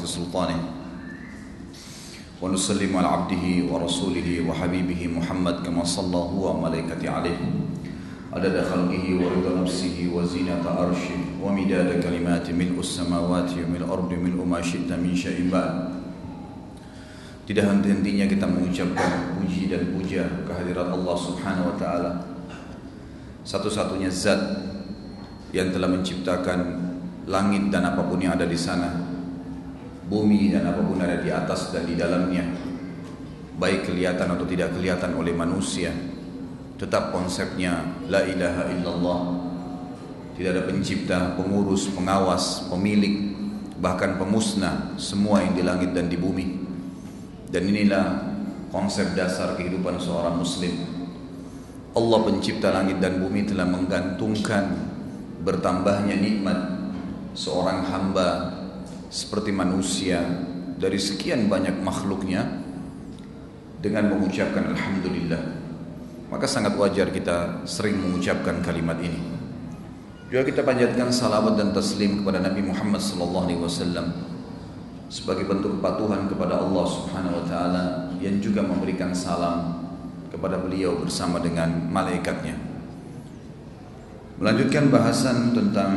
جلاله وعظمة سلطانه ونسلم على عبده ورسوله وحبيبه محمد كما صلى هو وملائكته عليه عدد خلقه ورضا نفسه وزينة عرشه ومداد كلمات ملء السماوات وملء الأرض ملء ما شئت من شيء بعد Tidak henti-hentinya kita mengucapkan puji dan puja kehadirat Allah Subhanahu wa taala. Satu-satunya zat yang telah menciptakan langit dan apapun yang ada di sana, bumi dan apa pun ada di atas dan di dalamnya, baik kelihatan atau tidak kelihatan oleh manusia. Tetap konsepnya la ilaha illallah. Tidak ada pencipta, pengurus, pengawas, pemilik, bahkan pemusnah semua yang di langit dan di bumi. Dan inilah konsep dasar kehidupan seorang muslim. Allah pencipta langit dan bumi telah menggantungkan bertambahnya nikmat seorang hamba seperti manusia dari sekian banyak makhluknya dengan mengucapkan Alhamdulillah. Maka sangat wajar kita sering mengucapkan kalimat ini. Juga kita panjatkan salawat dan taslim kepada Nabi Muhammad wasallam sebagai bentuk kepatuhan kepada Allah Subhanahu wa taala yang juga memberikan salam kepada beliau bersama dengan malaikatnya. Melanjutkan bahasan tentang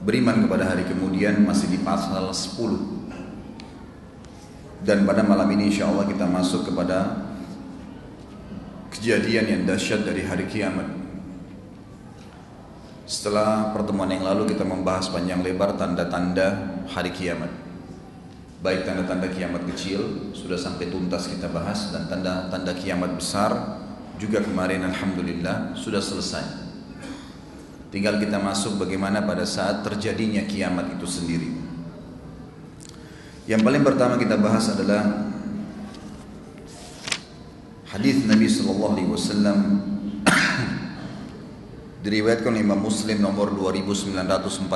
beriman kepada hari kemudian masih di pasal 10. Dan pada malam ini insya Allah kita masuk kepada kejadian yang dahsyat dari hari kiamat. Setelah pertemuan yang lalu kita membahas panjang lebar tanda-tanda hari kiamat. Baik tanda-tanda kiamat kecil sudah sampai tuntas kita bahas dan tanda-tanda kiamat besar juga kemarin alhamdulillah sudah selesai. Tinggal kita masuk bagaimana pada saat terjadinya kiamat itu sendiri. Yang paling pertama kita bahas adalah hadis Nabi sallallahu alaihi wasallam. Diriwayatkan Imam Muslim nomor 2949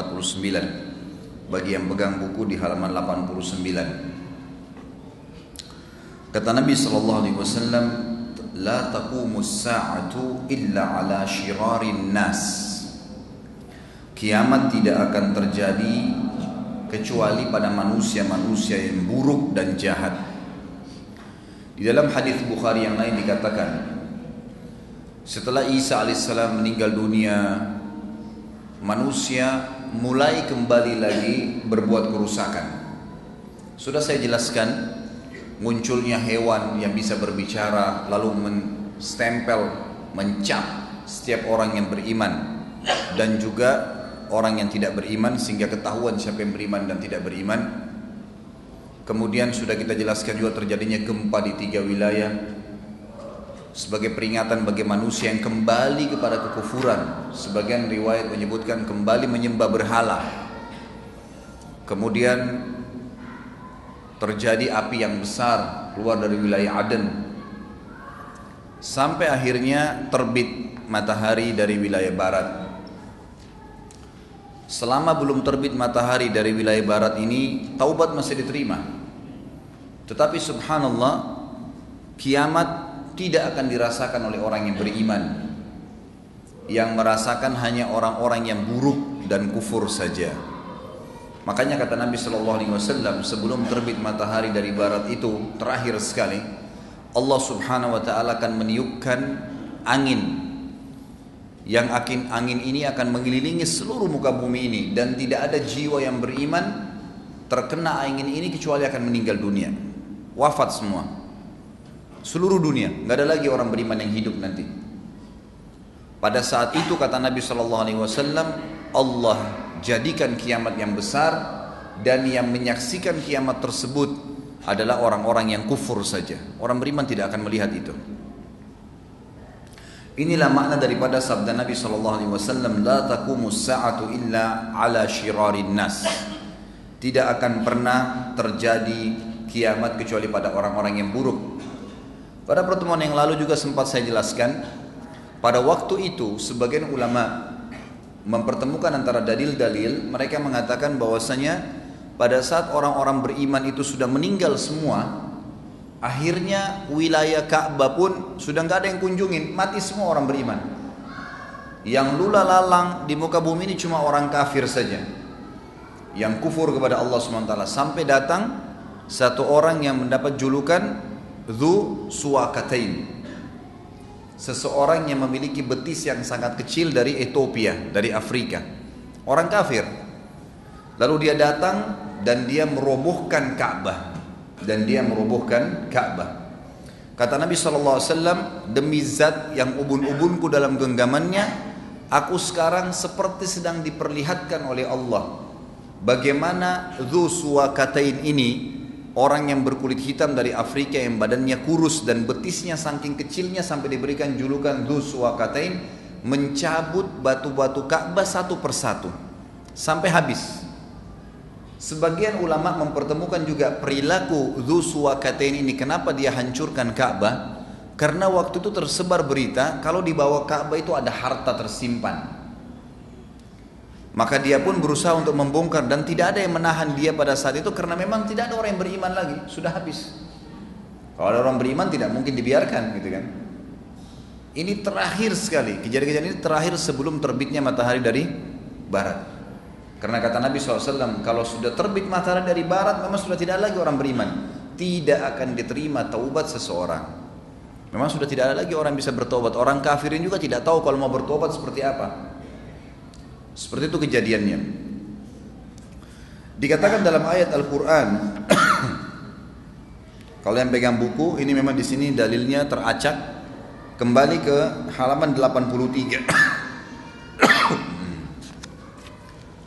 bagi yang pegang buku di halaman 89 kata Nabi sallallahu alaihi wasallam la taqumu as-sa'atu illa ala shirarin nas kiamat tidak akan terjadi kecuali pada manusia-manusia yang buruk dan jahat di dalam hadis Bukhari yang lain dikatakan setelah Isa alaihissalam meninggal dunia, manusia mulai kembali lagi berbuat kerusakan. Sudah saya jelaskan munculnya hewan yang bisa berbicara lalu menstempel, mencap setiap orang yang beriman dan juga orang yang tidak beriman sehingga ketahuan siapa yang beriman dan tidak beriman. Kemudian sudah kita jelaskan juga terjadinya gempa di tiga wilayah sebagai peringatan bagi manusia yang kembali kepada kekufuran. Sebagian riwayat menyebutkan kembali menyembah berhala. Kemudian terjadi api yang besar keluar dari wilayah Aden. Sampai akhirnya terbit matahari dari wilayah barat. Selama belum terbit matahari dari wilayah barat ini, taubat masih diterima. Tetapi subhanallah, kiamat tidak akan dirasakan oleh orang yang beriman. Yang merasakan hanya orang-orang yang buruk dan kufur saja. Makanya kata Nabi Shallallahu Alaihi Wasallam sebelum terbit matahari dari barat itu terakhir sekali Allah Subhanahu Wa Taala akan meniupkan angin yang akan angin ini akan mengelilingi seluruh muka bumi ini. Dan tidak ada jiwa yang beriman terkena angin ini kecuali akan meninggal dunia. Wafat semua. Seluruh dunia. Nggak ada lagi orang beriman yang hidup nanti. Pada saat itu kata Nabi Shallallahu Alaihi Wasallam Allah jadikan kiamat yang besar dan yang menyaksikan kiamat tersebut adalah orang-orang yang kufur saja. Orang beriman tidak akan melihat itu Inilah makna daripada sabda Nabi Shallallahu Alaihi Wasallam, la takumu sa'atu illa ala shirarin nas. Tidak akan pernah terjadi kiamat kecuali pada orang-orang yang buruk. Pada pertemuan yang lalu juga sempat saya jelaskan pada waktu itu sebagian ulama mempertemukan antara dalil-dalil mereka mengatakan bahwasanya pada saat orang-orang beriman itu sudah meninggal semua akhirnya wilayah Ka'bah pun sudah nggak ada yang kunjungin. Mati semua orang beriman. Yang lula lalang di muka bumi ini cuma orang kafir saja. Yang kufur kepada Allah SWT sampai datang satu orang yang mendapat julukan Dhu Suwakatain. Seseorang yang memiliki betis yang sangat kecil dari Ethiopia dari Afrika. Orang kafir. Lalu dia datang dan dia merobohkan Ka'bah dan dia merobohkan Ka'bah. Kata Nabi SAW demi zat yang ubun-ubunku dalam genggamannya aku sekarang seperti sedang diperlihatkan oleh Allah. Bagaimana Dhu Suwakatain ini orang yang berkulit hitam dari Afrika yang badannya kurus dan betisnya saking kecilnya sampai diberikan julukan Dhu Suwakatain mencabut batu-batu Ka'bah satu persatu. Sampai habis. Sebagian ulama mempertemukan juga perilaku Dhu Suwakatain ini kenapa dia hancurkan Ka'bah? Karena waktu itu tersebar berita kalau di bawah Ka'bah itu ada harta tersimpan. Maka dia pun berusaha untuk membongkar dan tidak ada yang menahan dia pada saat itu karena memang tidak ada orang yang beriman lagi, sudah habis. Kalau ada orang beriman tidak mungkin dibiarkan gitu kan. Ini terakhir sekali, kejadian-kejadian ini terakhir sebelum terbitnya matahari dari barat. Karena kata Nabi SAW, kalau sudah terbit matahari dari barat memang sudah tidak lagi orang beriman. Tidak akan diterima taubat seseorang. Memang sudah tidak ada lagi orang bisa bertobat. Orang kafirin juga tidak tahu kalau mau bertobat seperti apa. Seperti itu kejadiannya. Dikatakan dalam ayat Al-Quran, kalau yang pegang buku, ini memang di sini dalilnya teracak kembali ke halaman 83.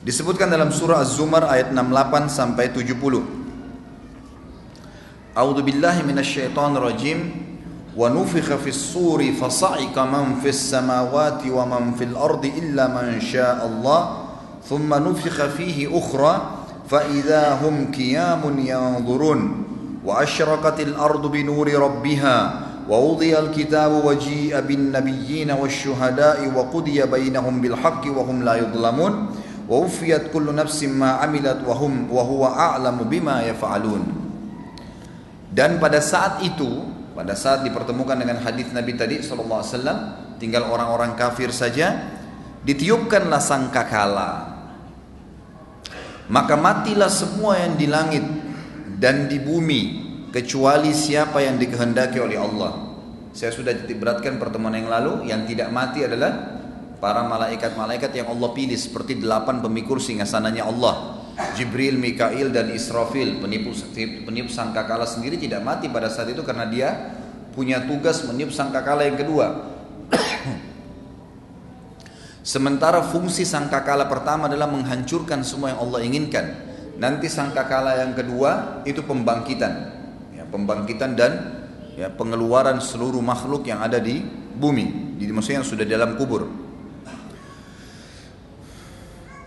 Disebutkan dalam surah Az-Zumar ayat 68 sampai 70. A'udzu billahi minasyaitonir rajim. ونفخ في الصور فصعق من في السماوات ومن في الأرض إلا من شاء الله ثم نفخ فيه أخرى فإذا هم قيام ينظرون وأشرقت الأرض بنور ربها ووضي الكتاب وجيء بالنبيين والشهداء وقضي بينهم بالحق وهم لا يظلمون wufiyat kullu nafsin ma amilat wa hum wa huwa a'lamu bima yafa'alun dan pada saat itu pada saat dipertemukan dengan hadis Nabi tadi sallallahu alaihi wasallam tinggal orang-orang kafir saja ditiupkanlah sangkakala. Maka matilah semua yang di langit dan di bumi kecuali siapa yang dikehendaki oleh Allah. Saya sudah beratkan pertemuan yang lalu yang tidak mati adalah para malaikat-malaikat yang Allah pilih seperti delapan pemikul singgasananya Allah Jibril, Mikail dan Israfil penipu peniup sangkakala sendiri tidak mati pada saat itu karena dia punya tugas meniup sangkakala yang kedua. Sementara fungsi sangkakala pertama adalah menghancurkan semua yang Allah inginkan. Nanti sangkakala yang kedua itu pembangkitan, ya, pembangkitan dan ya, pengeluaran seluruh makhluk yang ada di bumi, di maksudnya yang sudah dalam kubur.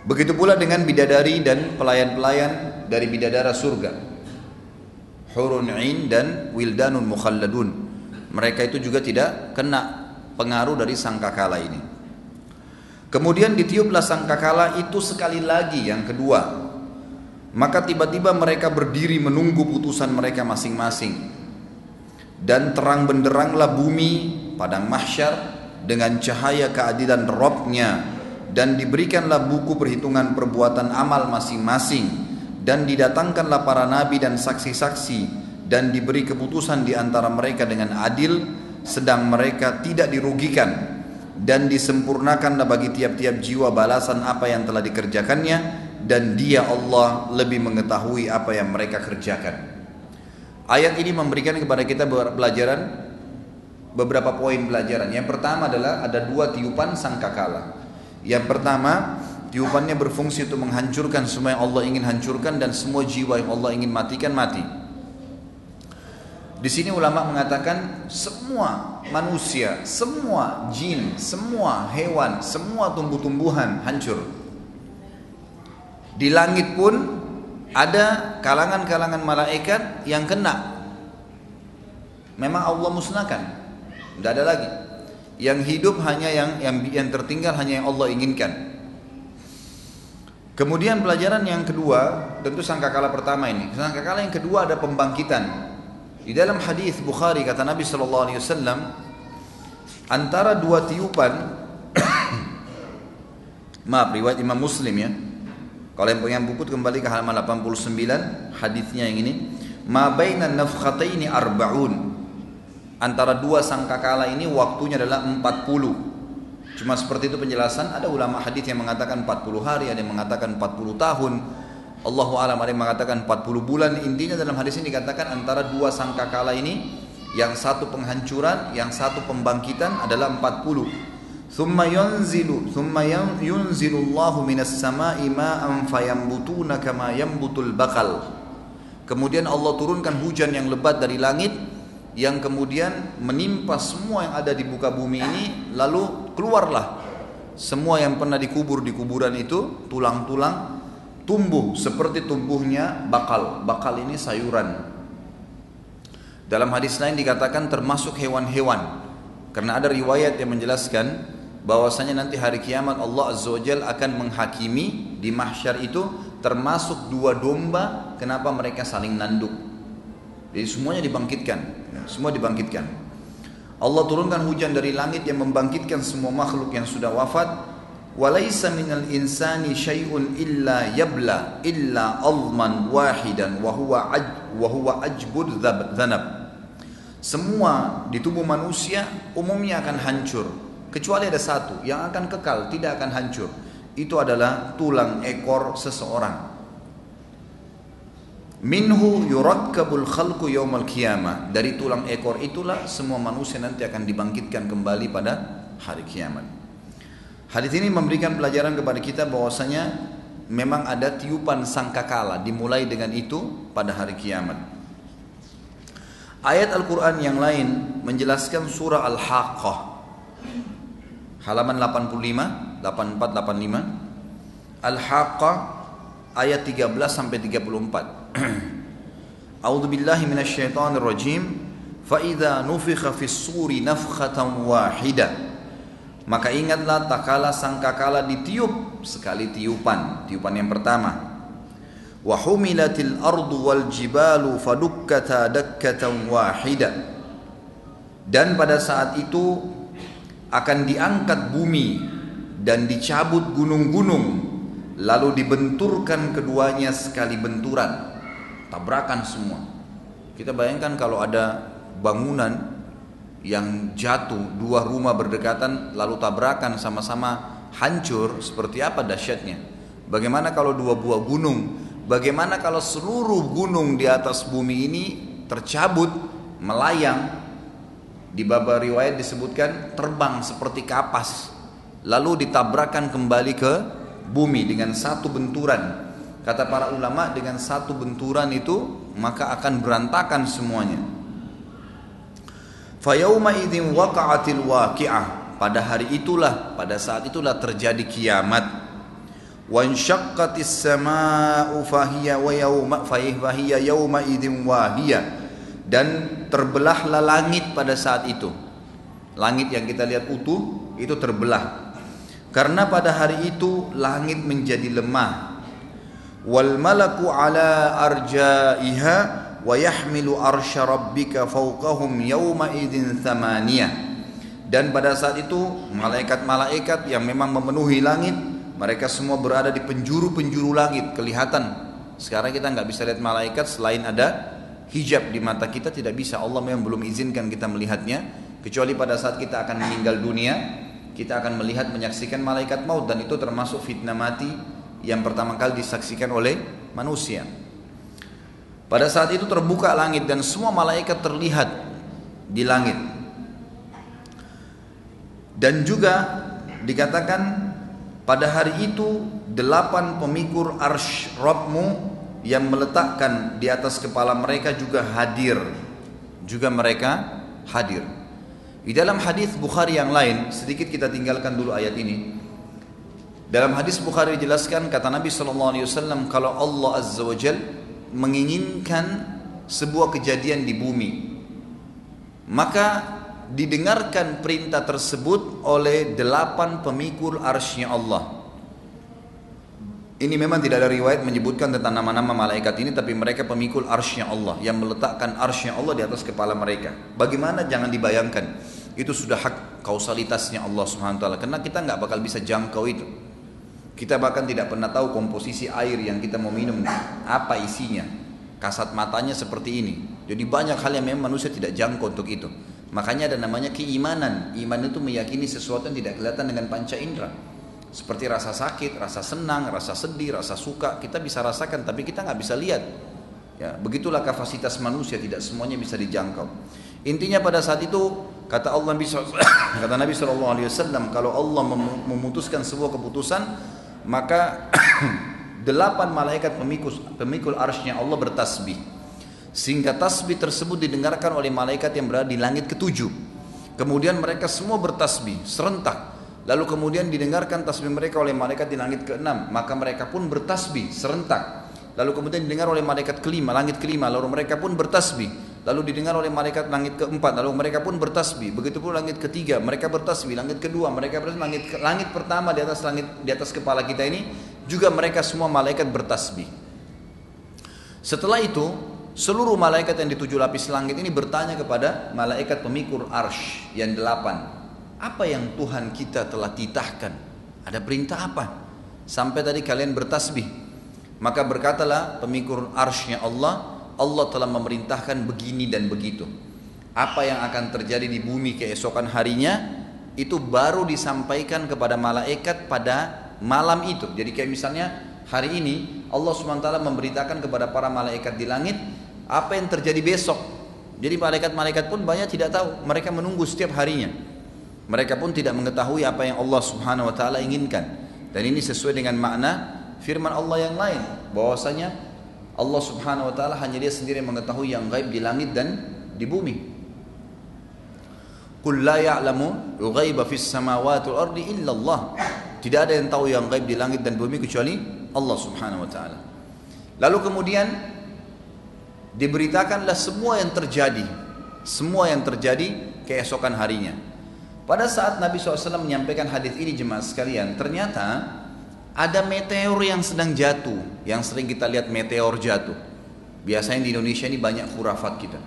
Begitu pula dengan bidadari dan pelayan-pelayan dari bidadara surga. Hurun ain dan wildanun mukhalladun. Mereka itu juga tidak kena pengaruh dari sangkakala ini. Kemudian ditiuplah sangkakala itu sekali lagi yang kedua. Maka tiba-tiba mereka berdiri menunggu putusan mereka masing-masing. Dan terang benderanglah bumi padang mahsyar dengan cahaya keadilan Robnya dan diberikanlah buku perhitungan perbuatan amal masing-masing dan didatangkanlah para nabi dan saksi-saksi dan diberi keputusan di antara mereka dengan adil sedang mereka tidak dirugikan dan disempurnakanlah bagi tiap-tiap jiwa balasan apa yang telah dikerjakannya dan dia Allah lebih mengetahui apa yang mereka kerjakan. Ayat ini memberikan kepada kita pelajaran beberapa poin pelajaran yang pertama adalah ada dua tiupan sangkakala yang pertama, tiupannya berfungsi untuk menghancurkan semua yang Allah ingin hancurkan dan semua jiwa yang Allah ingin matikan mati. Di sini ulama mengatakan semua manusia, semua jin, semua hewan, semua tumbuh-tumbuhan hancur. Di langit pun ada kalangan-kalangan malaikat yang kena. Memang Allah musnahkan. Tidak ada lagi. Yang hidup hanya yang yang yang tertinggal hanya yang Allah inginkan. Kemudian pelajaran yang kedua, tentu sangkakala pertama ini. Sangkakala yang kedua ada pembangkitan. Di dalam hadis Bukhari kata Nabi Shallallahu Alaihi Wasallam, antara dua tiupan, maaf riwayat Imam Muslim ya. Kalau yang punya buku kembali ke halaman 89 hadisnya yang ini. Ma bainan nafkhataini arba'un Antara dua sangkakala ini waktunya adalah 40. Cuma seperti itu penjelasan. Ada ulama hadis yang mengatakan 40 hari, ada yang mengatakan 40 tahun. Allahu alam ada yang mengatakan 40 bulan. Intinya dalam hadis ini dikatakan antara dua sangkakala ini yang satu penghancuran, yang satu pembangkitan adalah 40. ثم ينزل ثم ينزل الله من السماء ماء فينبتون كما ينبت البقل kemudian Allah turunkan hujan yang lebat dari langit yang kemudian menimpa semua yang ada di muka bumi ini lalu keluarlah semua yang pernah dikubur di kuburan itu tulang-tulang tumbuh seperti tumbuhnya bakal. Bakal ini sayuran. Dalam hadis lain dikatakan termasuk hewan-hewan. Karena ada riwayat yang menjelaskan bahwasanya nanti hari kiamat Allah Azza wa akan menghakimi di mahsyar itu termasuk dua domba. Kenapa? Mereka saling nanduk jadi semuanya dibangkitkan. Semua dibangkitkan. Allah turunkan hujan dari langit yang membangkitkan semua makhluk yang sudah wafat. Walaysa minal insani syai'un illa yabla illa alman wahidan wa huwa aj wa huwa ajbud dhanab. Semua di tubuh manusia umumnya akan hancur. Kecuali ada satu yang akan kekal, tidak akan hancur. Itu adalah tulang ekor seseorang. Minhu yurakkabul khalqu yaumal qiyamah. Dari tulang ekor itulah semua manusia nanti akan dibangkitkan kembali pada hari kiamat. Hadis ini memberikan pelajaran kepada kita bahwasanya memang ada tiupan sangkakala dimulai dengan itu pada hari kiamat. Ayat Al-Quran yang lain menjelaskan surah Al-Haqqah halaman 85 84 85 Al-Haqqah ayat 13 sampai 34 A'udzu billahi minasyaitonir rajim. Fa idza nufikha fis suri nafkhatan wahida. Maka ingatlah tak kala sangkakala ditiup sekali tiupan tiupan yang pertama. Wa humilatil ardu wal jibalu fadukkata dakkatan wahida. Dan pada saat itu akan diangkat bumi dan dicabut gunung-gunung lalu dibenturkan keduanya sekali benturan. Tabrakan semua. Kita bayangkan kalau ada bangunan yang jatuh dua rumah berdekatan lalu tabrakan sama-sama hancur seperti apa dahsyatnya? Bagaimana kalau dua buah gunung? Bagaimana kalau seluruh gunung di atas bumi ini tercabut melayang? Di bab riwayat disebutkan terbang seperti kapas lalu ditabrakkan kembali ke bumi dengan satu benturan. Kata para ulama dengan satu benturan itu maka akan berantakan semuanya. Fayauma idzin waqa'atil waqi'ah. Pada hari itulah, pada saat itulah terjadi kiamat. Wa insyaqqatis samaa'u fahiya wa yauma fahiya yauma idzin wahiyah dan terbelahlah langit pada saat itu. Langit yang kita lihat utuh itu terbelah. Karena pada hari itu langit menjadi lemah. Wal malaku ala arjaiha wa yahmilu arsya rabbika fawqahum yawma idzin thamaniyah. Dan pada saat itu malaikat-malaikat yang memang memenuhi langit mereka semua berada di penjuru-penjuru langit kelihatan. Sekarang kita nggak bisa lihat malaikat selain ada hijab di mata kita tidak bisa Allah memang belum izinkan kita melihatnya kecuali pada saat kita akan meninggal dunia kita akan melihat menyaksikan malaikat maut dan itu termasuk fitnah mati yang pertama kali disaksikan oleh manusia. Pada saat itu terbuka langit dan semua malaikat terlihat di langit. Dan juga dikatakan pada hari itu delapan pemikul arsh Rabbmu yang meletakkan di atas kepala mereka juga hadir. Juga mereka hadir di dalam hadis Bukhari yang lain sedikit kita tinggalkan dulu ayat ini. Dalam hadis Bukhari dijelaskan kata Nabi SAW kalau Allah Azza wa menginginkan sebuah kejadian di bumi maka didengarkan perintah tersebut oleh delapan pemikul arsnya Allah ini memang tidak ada riwayat menyebutkan tentang nama-nama malaikat ini tapi mereka pemikul arsnya Allah yang meletakkan arsnya Allah di atas kepala mereka. Bagaimana jangan dibayangkan itu sudah hak kausalitasnya Allah taala karena kita nggak bakal bisa jangkau itu. Kita bahkan tidak pernah tahu komposisi air yang kita mau minum apa isinya. Kasat matanya seperti ini. Jadi banyak hal yang memang manusia tidak jangkau untuk itu. Makanya ada namanya keimanan. Iman itu meyakini sesuatu yang tidak kelihatan dengan panca indera. Seperti rasa sakit, rasa senang, rasa sedih, rasa suka. Kita bisa rasakan tapi kita nggak bisa lihat. Ya, begitulah kapasitas manusia, tidak semuanya bisa dijangkau. Intinya pada saat itu kata Allah Nabi kata Nabi SAW kalau Allah memutuskan sebuah keputusan maka delapan malaikat pemikul pemikul arsnya Allah bertasbih sehingga tasbih tersebut didengarkan oleh malaikat yang berada di langit ketujuh kemudian mereka semua bertasbih serentak lalu kemudian didengarkan tasbih mereka oleh malaikat di langit keenam maka mereka pun bertasbih serentak lalu kemudian didengar oleh malaikat kelima langit kelima lalu mereka pun bertasbih lalu didengar oleh malaikat langit keempat, lalu mereka pun bertasbih. Begitu pun langit ketiga, mereka bertasbih. Langit kedua, mereka bertasbih. Langit langit pertama di atas langit di atas kepala kita ini juga mereka semua malaikat bertasbih. Setelah itu, seluruh malaikat yang di tujuh lapis langit ini bertanya kepada malaikat pemikul arsh yang delapan. Apa yang Tuhan kita telah titahkan? Ada perintah apa? Sampai tadi kalian bertasbih. Maka berkatalah pemikul arshnya Allah, Allah telah memerintahkan begini dan begitu. Apa yang akan terjadi di bumi keesokan harinya itu baru disampaikan kepada malaikat pada malam itu. Jadi kayak misalnya hari ini Allah SWT memberitakan kepada para malaikat di langit apa yang terjadi besok. Jadi malaikat-malaikat pun banyak tidak tahu, mereka menunggu setiap harinya. Mereka pun tidak mengetahui apa yang Allah Subhanahu wa taala inginkan. Dan ini sesuai dengan makna firman Allah yang lain bahwasanya Allah subhanahu wa ta'ala hanya dia sendiri mengetahui yang gaib di langit dan di bumi. Qul la ya'lamu ardi illa. Tidak ada yang tahu yang gaib di langit dan bumi kecuali Allah subhanahu wa ta'ala. Lalu kemudian diberitakanlah semua yang terjadi. Semua yang terjadi keesokan harinya. Pada saat Nabi SAW menyampaikan hadis ini jemaah sekalian, ternyata ada meteor yang sedang jatuh, yang sering kita lihat meteor jatuh. Biasanya di Indonesia ini banyak khurafat kita.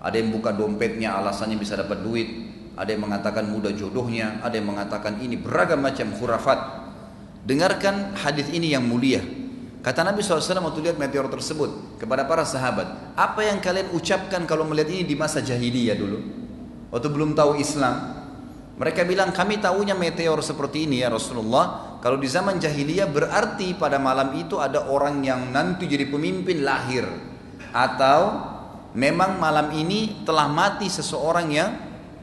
Ada yang buka dompetnya alasannya bisa dapat duit, ada yang mengatakan mudah jodohnya, ada yang mengatakan ini beragam macam khurafat. Dengarkan hadis ini yang mulia. Kata Nabi SAW waktu lihat meteor tersebut kepada para sahabat, apa yang kalian ucapkan kalau melihat ini di masa jahiliyah dulu? Waktu belum tahu Islam, mereka bilang kami tahunya meteor seperti ini ya Rasulullah. Kalau di zaman jahiliyah berarti pada malam itu ada orang yang nanti jadi pemimpin lahir. Atau memang malam ini telah mati seseorang yang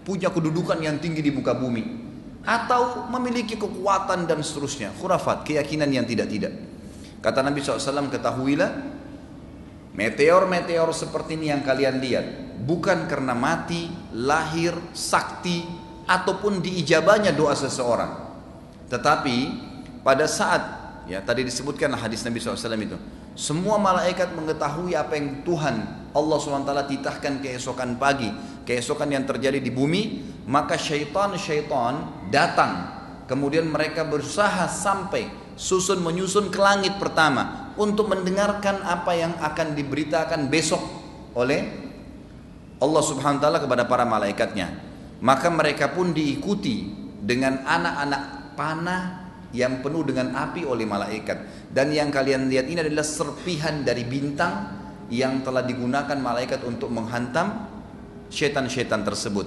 punya kedudukan yang tinggi di muka bumi. Atau memiliki kekuatan dan seterusnya. Khurafat, keyakinan yang tidak-tidak. Kata Nabi SAW ketahuilah Meteor-meteor seperti ini yang kalian lihat Bukan karena mati, lahir, sakti, ataupun diijabahnya doa seseorang. Tetapi pada saat ya tadi disebutkan hadis Nabi SAW itu semua malaikat mengetahui apa yang Tuhan Allah SWT titahkan keesokan pagi keesokan yang terjadi di bumi maka syaitan-syaitan datang kemudian mereka berusaha sampai susun menyusun ke langit pertama untuk mendengarkan apa yang akan diberitakan besok oleh Allah Subhanahu wa taala kepada para malaikatnya maka mereka pun diikuti dengan anak-anak panah yang penuh dengan api oleh malaikat. Dan yang kalian lihat ini adalah serpihan dari bintang yang telah digunakan malaikat untuk menghantam syaitan-syaitan tersebut.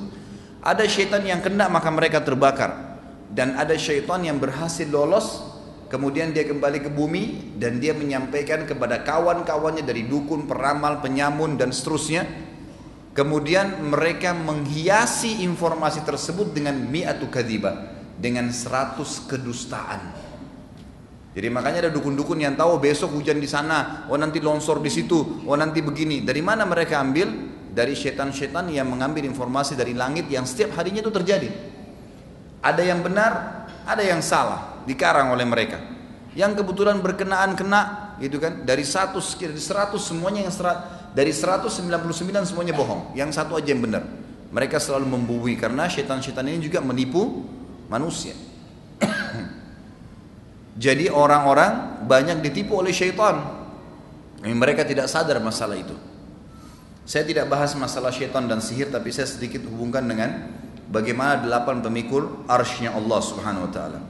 Ada syaitan yang kena maka mereka terbakar. Dan ada syaitan yang berhasil lolos kemudian dia kembali ke bumi dan dia menyampaikan kepada kawan-kawannya dari dukun, peramal, penyamun dan seterusnya Kemudian mereka menghiasi informasi tersebut dengan mi'atu kadhiba dengan seratus kedustaan. Jadi makanya ada dukun-dukun yang tahu besok hujan di sana, oh nanti longsor di situ, oh nanti begini. Dari mana mereka ambil? Dari setan-setan yang mengambil informasi dari langit yang setiap harinya itu terjadi. Ada yang benar, ada yang salah, dikarang oleh mereka. Yang kebetulan berkenaan kena, gitu kan? Dari satu, dari seratus semuanya yang serat, dari 199 semuanya bohong, yang satu aja yang benar. Mereka selalu membui karena setan-setan ini juga menipu manusia. Jadi orang-orang banyak ditipu oleh syaitan. Mereka tidak sadar masalah itu. Saya tidak bahas masalah syaitan dan sihir tapi saya sedikit hubungkan dengan bagaimana delapan pemikul arsnya Allah Subhanahu wa taala.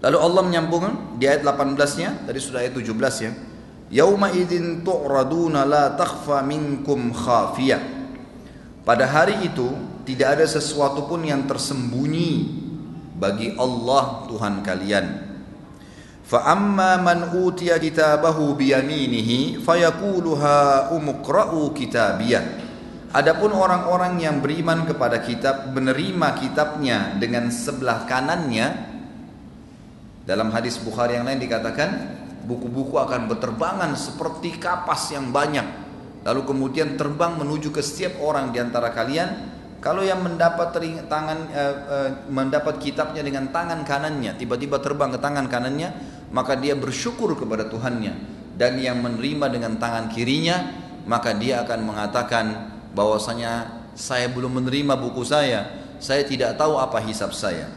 Lalu Allah menyambung di ayat 18-nya, tadi sudah ayat 17 ya. Yauma idzin tu'raduna la takhfa minkum khafiyah. Pada hari itu tidak ada sesuatu pun yang tersembunyi bagi Allah Tuhan kalian. Fa amma man utiya kitabahu biyaminihi fayaqulu ha umqra'u kitabiyah. Adapun orang-orang yang beriman kepada kitab menerima kitabnya dengan sebelah kanannya dalam hadis Bukhari yang lain dikatakan buku-buku akan berterbangan seperti kapas yang banyak. Lalu kemudian terbang menuju ke setiap orang di antara kalian. Kalau yang mendapat tangan eh, eh, mendapat kitabnya dengan tangan kanannya, tiba-tiba terbang ke tangan kanannya, maka dia bersyukur kepada Tuhannya. Dan yang menerima dengan tangan kirinya, maka dia akan mengatakan bahwasanya saya belum menerima buku saya, saya tidak tahu apa hisab saya.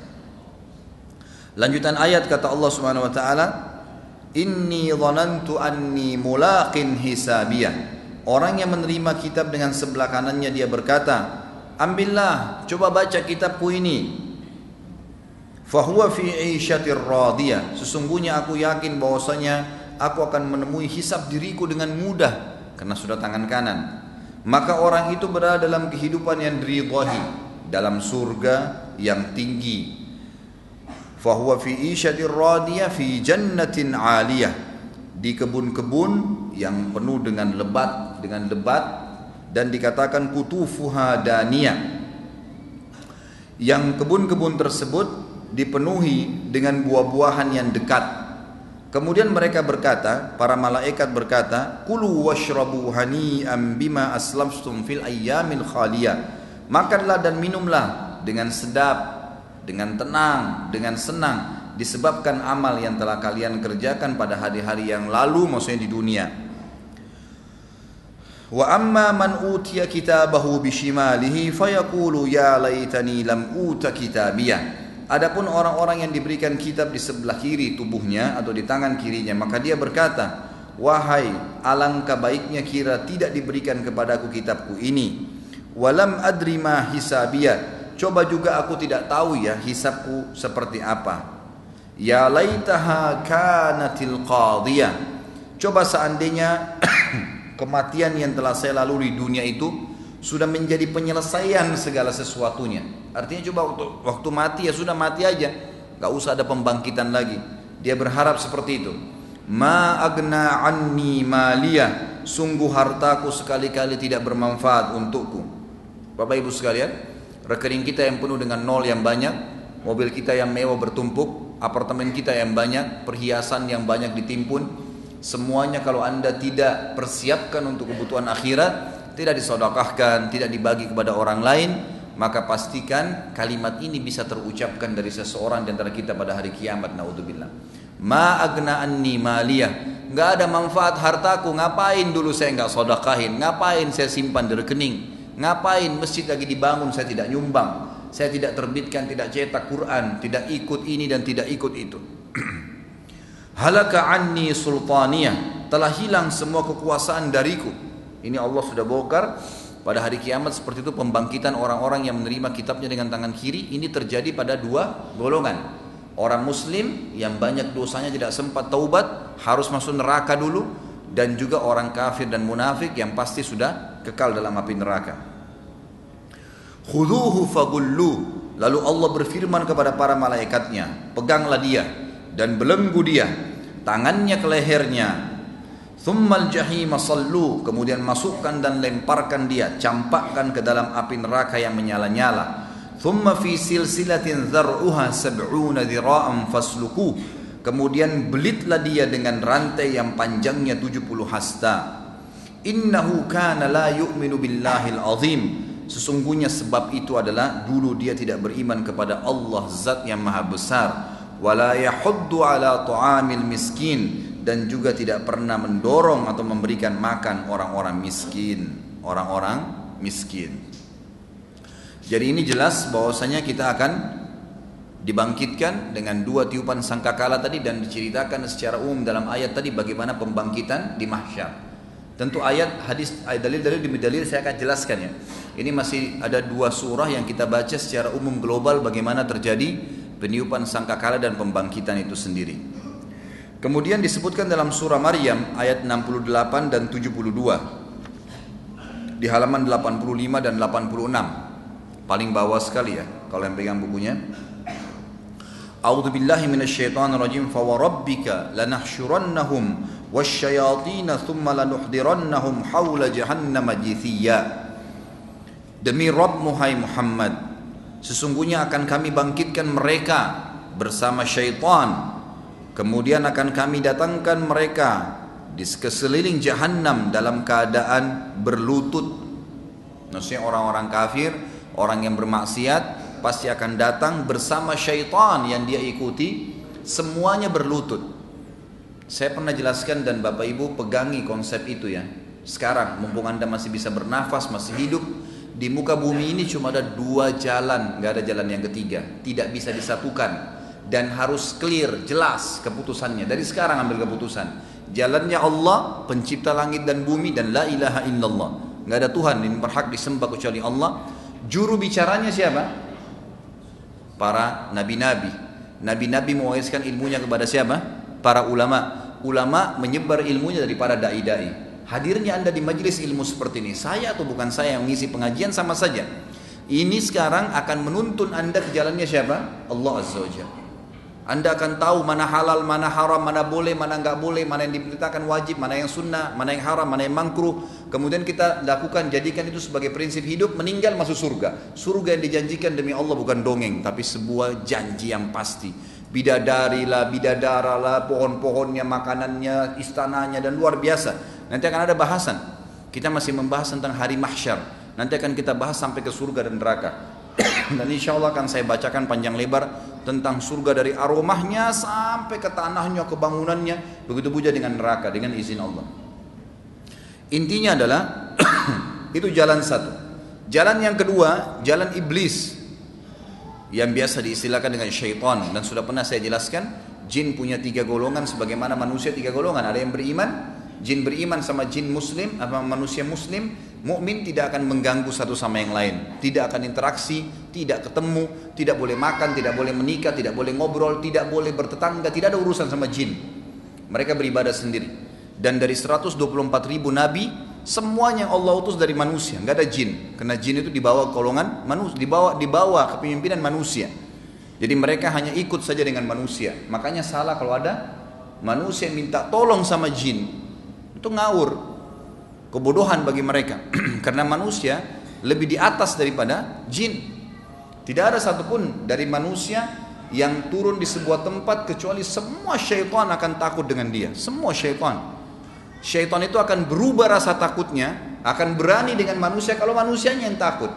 Lanjutan ayat kata Allah Subhanahu wa taala, "Inni dhanantu anni mulaqin hisabiyah." Orang yang menerima kitab dengan sebelah kanannya dia berkata, "Ambillah, coba baca kitabku ini." Fahuwa fi 'ishatir radiyah. Sesungguhnya aku yakin bahwasanya aku akan menemui hisab diriku dengan mudah karena sudah tangan kanan. Maka orang itu berada dalam kehidupan yang diridhai, dalam surga yang tinggi fahuwa fi isyatir radiyah fi jannatin aliyah. Di kebun-kebun yang penuh dengan lebat dengan lebat dan dikatakan kutufuha daniyah yang kebun-kebun tersebut dipenuhi dengan buah-buahan yang dekat. Kemudian mereka berkata, para malaikat berkata, "Kulu washrabu hani'an bima aslamtum fil ayyamil khaliyah." Makanlah dan minumlah dengan sedap dengan tenang, dengan senang disebabkan amal yang telah kalian kerjakan pada hari-hari yang lalu maksudnya di dunia. Wa amma man utiya kitabahu bishimalihi fayaqulu ya laitani lam uta kitabiyah. Adapun orang-orang yang diberikan kitab di sebelah kiri tubuhnya atau di tangan kirinya maka dia berkata, "Wahai, alangkah baiknya kira tidak diberikan kepadaku kitabku ini." Walam adri ma hisabiyah Coba juga aku tidak tahu ya hisabku seperti apa. Ya laitaha kanatil qadiyah. Coba seandainya kematian yang telah saya lalui dunia itu sudah menjadi penyelesaian segala sesuatunya. Artinya coba waktu, waktu mati ya sudah mati aja, nggak usah ada pembangkitan lagi. Dia berharap seperti itu. Ma agna anni maliyah, sungguh hartaku sekali-kali tidak bermanfaat untukku. Bapak Ibu sekalian, rekening kita yang penuh dengan nol yang banyak, mobil kita yang mewah bertumpuk, apartemen kita yang banyak, perhiasan yang banyak ditimpun, semuanya kalau anda tidak persiapkan untuk kebutuhan akhirat, tidak disodokahkan, tidak dibagi kepada orang lain, maka pastikan kalimat ini bisa terucapkan dari seseorang di antara kita pada hari kiamat naudzubillah. Ma agna anni maliyah. Nggak ada manfaat hartaku. Ngapain dulu saya nggak sodokahin? Ngapain saya simpan di rekening Ngapain masjid lagi dibangun saya tidak nyumbang, saya tidak terbitkan, tidak cetak Quran, tidak ikut ini dan tidak ikut itu. Halaka anni sultaniyah, telah hilang semua kekuasaan dariku. Ini Allah sudah bongkar pada hari kiamat seperti itu pembangkitan orang-orang yang menerima kitabnya dengan tangan kiri ini terjadi pada dua golongan. Orang muslim yang banyak dosanya tidak sempat taubat harus masuk neraka dulu dan juga orang kafir dan munafik yang pasti sudah kekal dalam api neraka. Khuduhu fagullu. Lalu Allah berfirman kepada para malaikatnya, peganglah dia dan belenggu dia, tangannya ke lehernya. Thummal jahima sallu, kemudian masukkan dan lemparkan dia, campakkan ke dalam api neraka yang menyala-nyala. Thumma fi silsilatin dhar'uha sab'una dhira'an fasluku. Kemudian belitlah dia dengan rantai yang panjangnya 70 hasta. Innahu kana la yu'minu billahil azim. Sesungguhnya sebab itu adalah dulu dia tidak beriman kepada Allah zat yang maha besar. Wala yahuddu ala ta'amil miskin. Dan juga tidak pernah mendorong atau memberikan makan orang-orang miskin. Orang-orang miskin. Jadi ini jelas bahwasanya kita akan dibangkitkan dengan dua tiupan sangkakala tadi dan diceritakan secara umum dalam ayat tadi bagaimana pembangkitan di mahsyar Tentu ayat, hadis, dalil-dalil demi dalil saya akan jelaskan ya. Ini masih ada dua surah yang kita baca secara umum global bagaimana terjadi peniupan sangkakala dan pembangkitan itu sendiri. Kemudian disebutkan dalam surah Maryam ayat 68 dan 72 di halaman 85 dan 86 paling bawah sekali ya kalau yang pegang bukunya A'udzu billahi minasyaitonir rajim fa warabbika lanahsyurannahum wasyayatin thumma lanuhdirannahum haula jahannam jithiya Demi Rabb Muhai Muhammad Sesungguhnya akan kami bangkitkan mereka bersama syaitan. Kemudian akan kami datangkan mereka di sekeliling jahanam dalam keadaan berlutut. Maksudnya orang-orang kafir, orang yang bermaksiat pasti akan datang bersama syaitan yang dia ikuti, semuanya berlutut. Saya pernah jelaskan dan Bapak Ibu pegangi konsep itu ya. Sekarang mumpung Anda masih bisa bernafas, masih hidup, di muka bumi ini cuma ada dua jalan, nggak ada jalan yang ketiga. Tidak bisa disatukan dan harus clear, jelas keputusannya. Dari sekarang ambil keputusan. Jalannya Allah, pencipta langit dan bumi dan la ilaha illallah. Nggak ada Tuhan yang berhak disembah kecuali Allah. Juru bicaranya siapa? Para nabi-nabi. Nabi-nabi mewariskan ilmunya kepada siapa? Para ulama. Ulama menyebar ilmunya dari para dai-dai hadirnya Anda di majelis ilmu seperti ini, saya atau bukan saya yang mengisi pengajian sama saja. Ini sekarang akan menuntun Anda ke jalannya siapa? Allah Azza wa Jalla. Anda akan tahu mana halal, mana haram, mana boleh, mana enggak boleh, mana yang diperintahkan wajib, mana yang sunnah, mana yang haram, mana yang makruh. Kemudian kita lakukan, jadikan itu sebagai prinsip hidup, meninggal masuk surga. Surga yang dijanjikan demi Allah bukan dongeng, tapi sebuah janji yang pasti. Bidadari lah, bidadara lah, pohon-pohonnya, makanannya, istananya, dan luar biasa. Nanti akan ada bahasan. Kita masih membahas tentang hari mahsyar. Nanti akan kita bahas sampai ke surga dan neraka. dan insya Allah akan saya bacakan panjang lebar tentang surga dari aromahnya sampai ke tanahnya, ke bangunannya. Begitu juga dengan neraka dengan izin Allah. Intinya adalah itu jalan satu. Jalan yang kedua, jalan iblis yang biasa diistilahkan dengan syaitan dan sudah pernah saya jelaskan jin punya tiga golongan sebagaimana manusia tiga golongan ada yang beriman Jin beriman sama jin muslim, apa manusia muslim, mukmin tidak akan mengganggu satu sama yang lain, tidak akan interaksi, tidak ketemu, tidak boleh makan, tidak boleh menikah, tidak boleh ngobrol, tidak boleh bertetangga, tidak ada urusan sama jin. Mereka beribadah sendiri. Dan dari 124 ribu nabi, semuanya Allah utus dari manusia, nggak ada jin. Karena jin itu dibawa golongan manusia, dibawa dibawa kepemimpinan manusia. Jadi mereka hanya ikut saja dengan manusia. Makanya salah kalau ada manusia minta tolong sama jin, itu ngawur kebodohan bagi mereka. Karena manusia lebih di atas daripada jin. Tidak ada satupun dari manusia yang turun di sebuah tempat kecuali semua syaitan akan takut dengan dia. Semua syaitan. Syaitan itu akan berubah rasa takutnya akan berani dengan manusia kalau manusianya yang takut.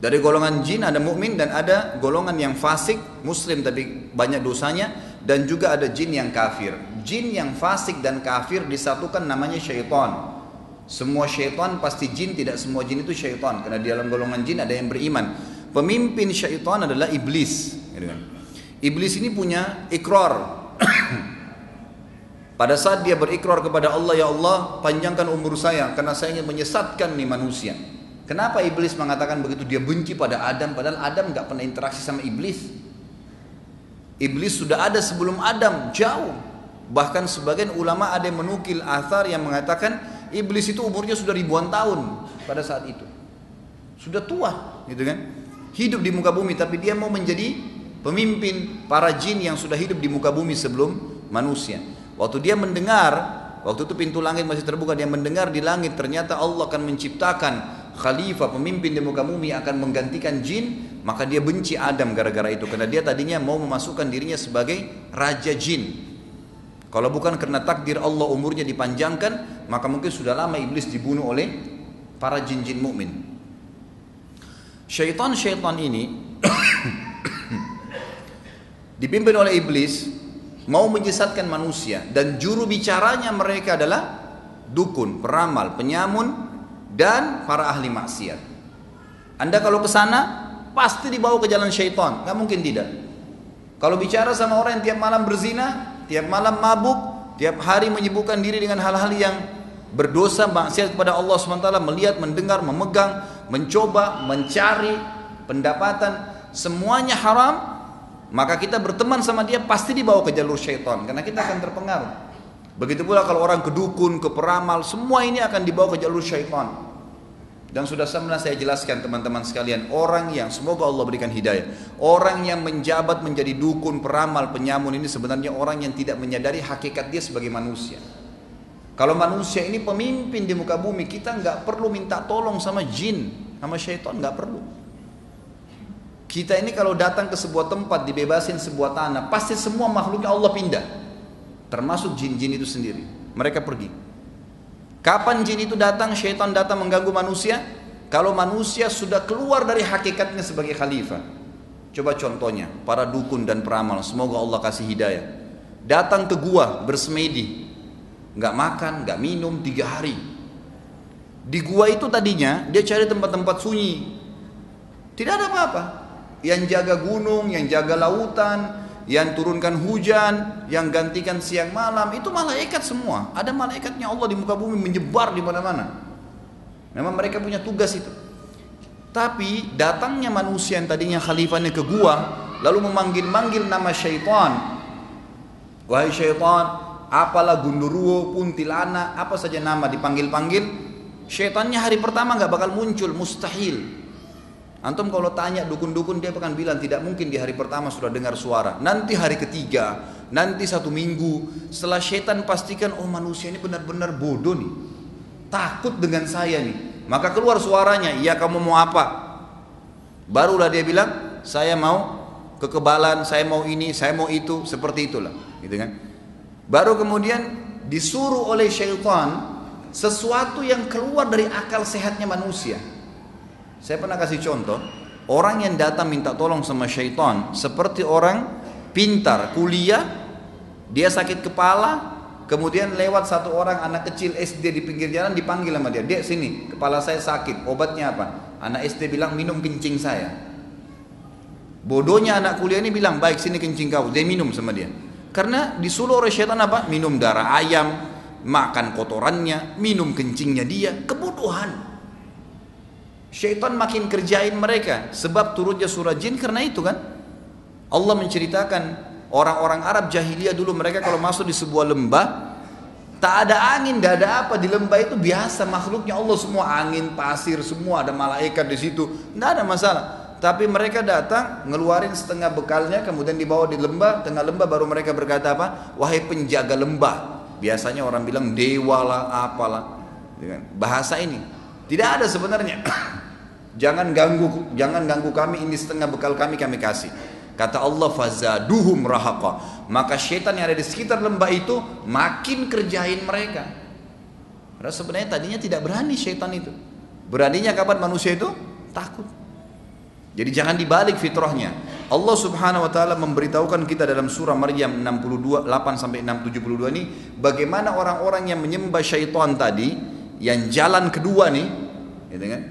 Dari golongan jin ada mukmin dan ada golongan yang fasik muslim tapi banyak dosanya dan juga ada jin yang kafir. Jin yang fasik dan kafir disatukan namanya syaitan. Semua syaitan pasti jin, tidak semua jin itu syaitan. Karena di dalam golongan jin ada yang beriman. Pemimpin syaitan adalah iblis. Gitu kan. Iblis ini punya ikrar. Pada saat dia berikrar kepada Allah, Ya Allah panjangkan umur saya karena saya ingin menyesatkan nih manusia. Kenapa iblis mengatakan begitu? Dia benci pada Adam, padahal Adam nggak pernah interaksi sama iblis. Iblis sudah ada sebelum Adam, jauh. Bahkan sebagian ulama ada yang menukil athar yang mengatakan iblis itu umurnya sudah ribuan tahun pada saat itu. Sudah tua, gitu kan? Hidup di muka bumi tapi dia mau menjadi pemimpin para jin yang sudah hidup di muka bumi sebelum manusia. Waktu dia mendengar, waktu itu pintu langit masih terbuka, dia mendengar di langit ternyata Allah akan menciptakan khalifah pemimpin di muka bumi akan menggantikan jin maka dia benci Adam gara-gara itu karena dia tadinya mau memasukkan dirinya sebagai raja jin kalau bukan karena takdir Allah umurnya dipanjangkan maka mungkin sudah lama iblis dibunuh oleh para jin-jin mukmin syaitan-syaitan ini dipimpin oleh iblis mau menyesatkan manusia dan juru bicaranya mereka adalah dukun, peramal, penyamun dan para ahli maksiat. Anda kalau ke sana pasti dibawa ke jalan syaitan, nggak mungkin tidak. Kalau bicara sama orang yang tiap malam berzina, tiap malam mabuk, tiap hari menyibukkan diri dengan hal-hal yang berdosa maksiat kepada Allah SWT, melihat, mendengar, memegang, mencoba, mencari pendapatan, semuanya haram, maka kita berteman sama dia pasti dibawa ke jalur syaitan karena kita akan terpengaruh. Begitu pula kalau orang kedukun, ke peramal, semua ini akan dibawa ke jalur syaitan. Dan sudah pernah saya jelaskan teman-teman sekalian, orang yang semoga Allah berikan hidayah, orang yang menjabat menjadi dukun, peramal, penyamun ini sebenarnya orang yang tidak menyadari hakikat dia sebagai manusia. Kalau manusia ini pemimpin di muka bumi, kita nggak perlu minta tolong sama jin, sama syaitan nggak perlu. Kita ini kalau datang ke sebuah tempat dibebasin sebuah tanah, pasti semua makhluknya Allah pindah. Termasuk jin-jin itu sendiri. Mereka pergi. Kapan jin itu datang, syaitan datang mengganggu manusia? Kalau manusia sudah keluar dari hakikatnya sebagai khalifah. Coba contohnya, para dukun dan peramal, semoga Allah kasih hidayah. Datang ke gua bersemedi, nggak makan, nggak minum tiga hari. Di gua itu tadinya dia cari tempat-tempat sunyi, tidak ada apa-apa. Yang jaga gunung, yang jaga lautan, yang turunkan hujan, yang gantikan siang malam, itu malaikat semua. Ada malaikatnya Allah di muka bumi menyebar di mana-mana. Memang mereka punya tugas itu. Tapi datangnya manusia yang tadinya khalifahnya ke gua, lalu memanggil-manggil nama syaitan. Wahai syaitan, apalah gunduruwo, puntilana, apa saja nama dipanggil-panggil, syaitannya hari pertama nggak bakal muncul, mustahil. Antum kalau tanya dukun-dukun dia akan bilang tidak mungkin di hari pertama sudah dengar suara. Nanti hari ketiga, nanti satu minggu. Setelah setan pastikan oh manusia ini benar-benar bodoh nih. Takut dengan saya nih. Maka keluar suaranya, iya kamu mau apa? Barulah dia bilang, saya mau kekebalan, saya mau ini, saya mau itu, seperti itulah. Gitu kan? Baru kemudian disuruh oleh syaitan sesuatu yang keluar dari akal sehatnya manusia. Saya pernah kasih contoh, orang yang datang minta tolong sama syaitan seperti orang pintar kuliah, dia sakit kepala, kemudian lewat satu orang anak kecil SD di pinggir jalan dipanggil sama dia, "Dek sini, kepala saya sakit, obatnya apa?" Anak SD bilang, "Minum kencing saya." Bodohnya anak kuliah ini bilang, "Baik, sini kencing kau." Dia minum sama dia. Karena disuruh oleh syaitan apa? Minum darah ayam, makan kotorannya, minum kencingnya dia, kebodohan. Syaitan makin kerjain mereka sebab turunnya surah jin karena itu kan. Allah menceritakan orang-orang Arab jahiliyah dulu mereka kalau masuk di sebuah lembah tak ada angin, tidak ada apa di lembah itu biasa makhluknya Allah semua angin, pasir semua ada malaikat di situ, tidak ada masalah. Tapi mereka datang ngeluarin setengah bekalnya kemudian dibawa di lembah, tengah lembah baru mereka berkata apa? Wahai penjaga lembah. Biasanya orang bilang dewa lah, apalah. Bahasa ini tidak ada sebenarnya. Jangan ganggu jangan ganggu kami ini setengah bekal kami kami kasih. Kata Allah fazaduhum rahaqa. Maka syaitan yang ada di sekitar lembah itu makin kerjain mereka. Karena sebenarnya tadinya tidak berani syaitan itu. Beraninya kapan manusia itu? Takut. Jadi jangan dibalik fitrahnya. Allah Subhanahu wa taala memberitahukan kita dalam surah Maryam 62 8 sampai 672 ini bagaimana orang-orang yang menyembah syaitan tadi yang jalan kedua nih, gitu kan?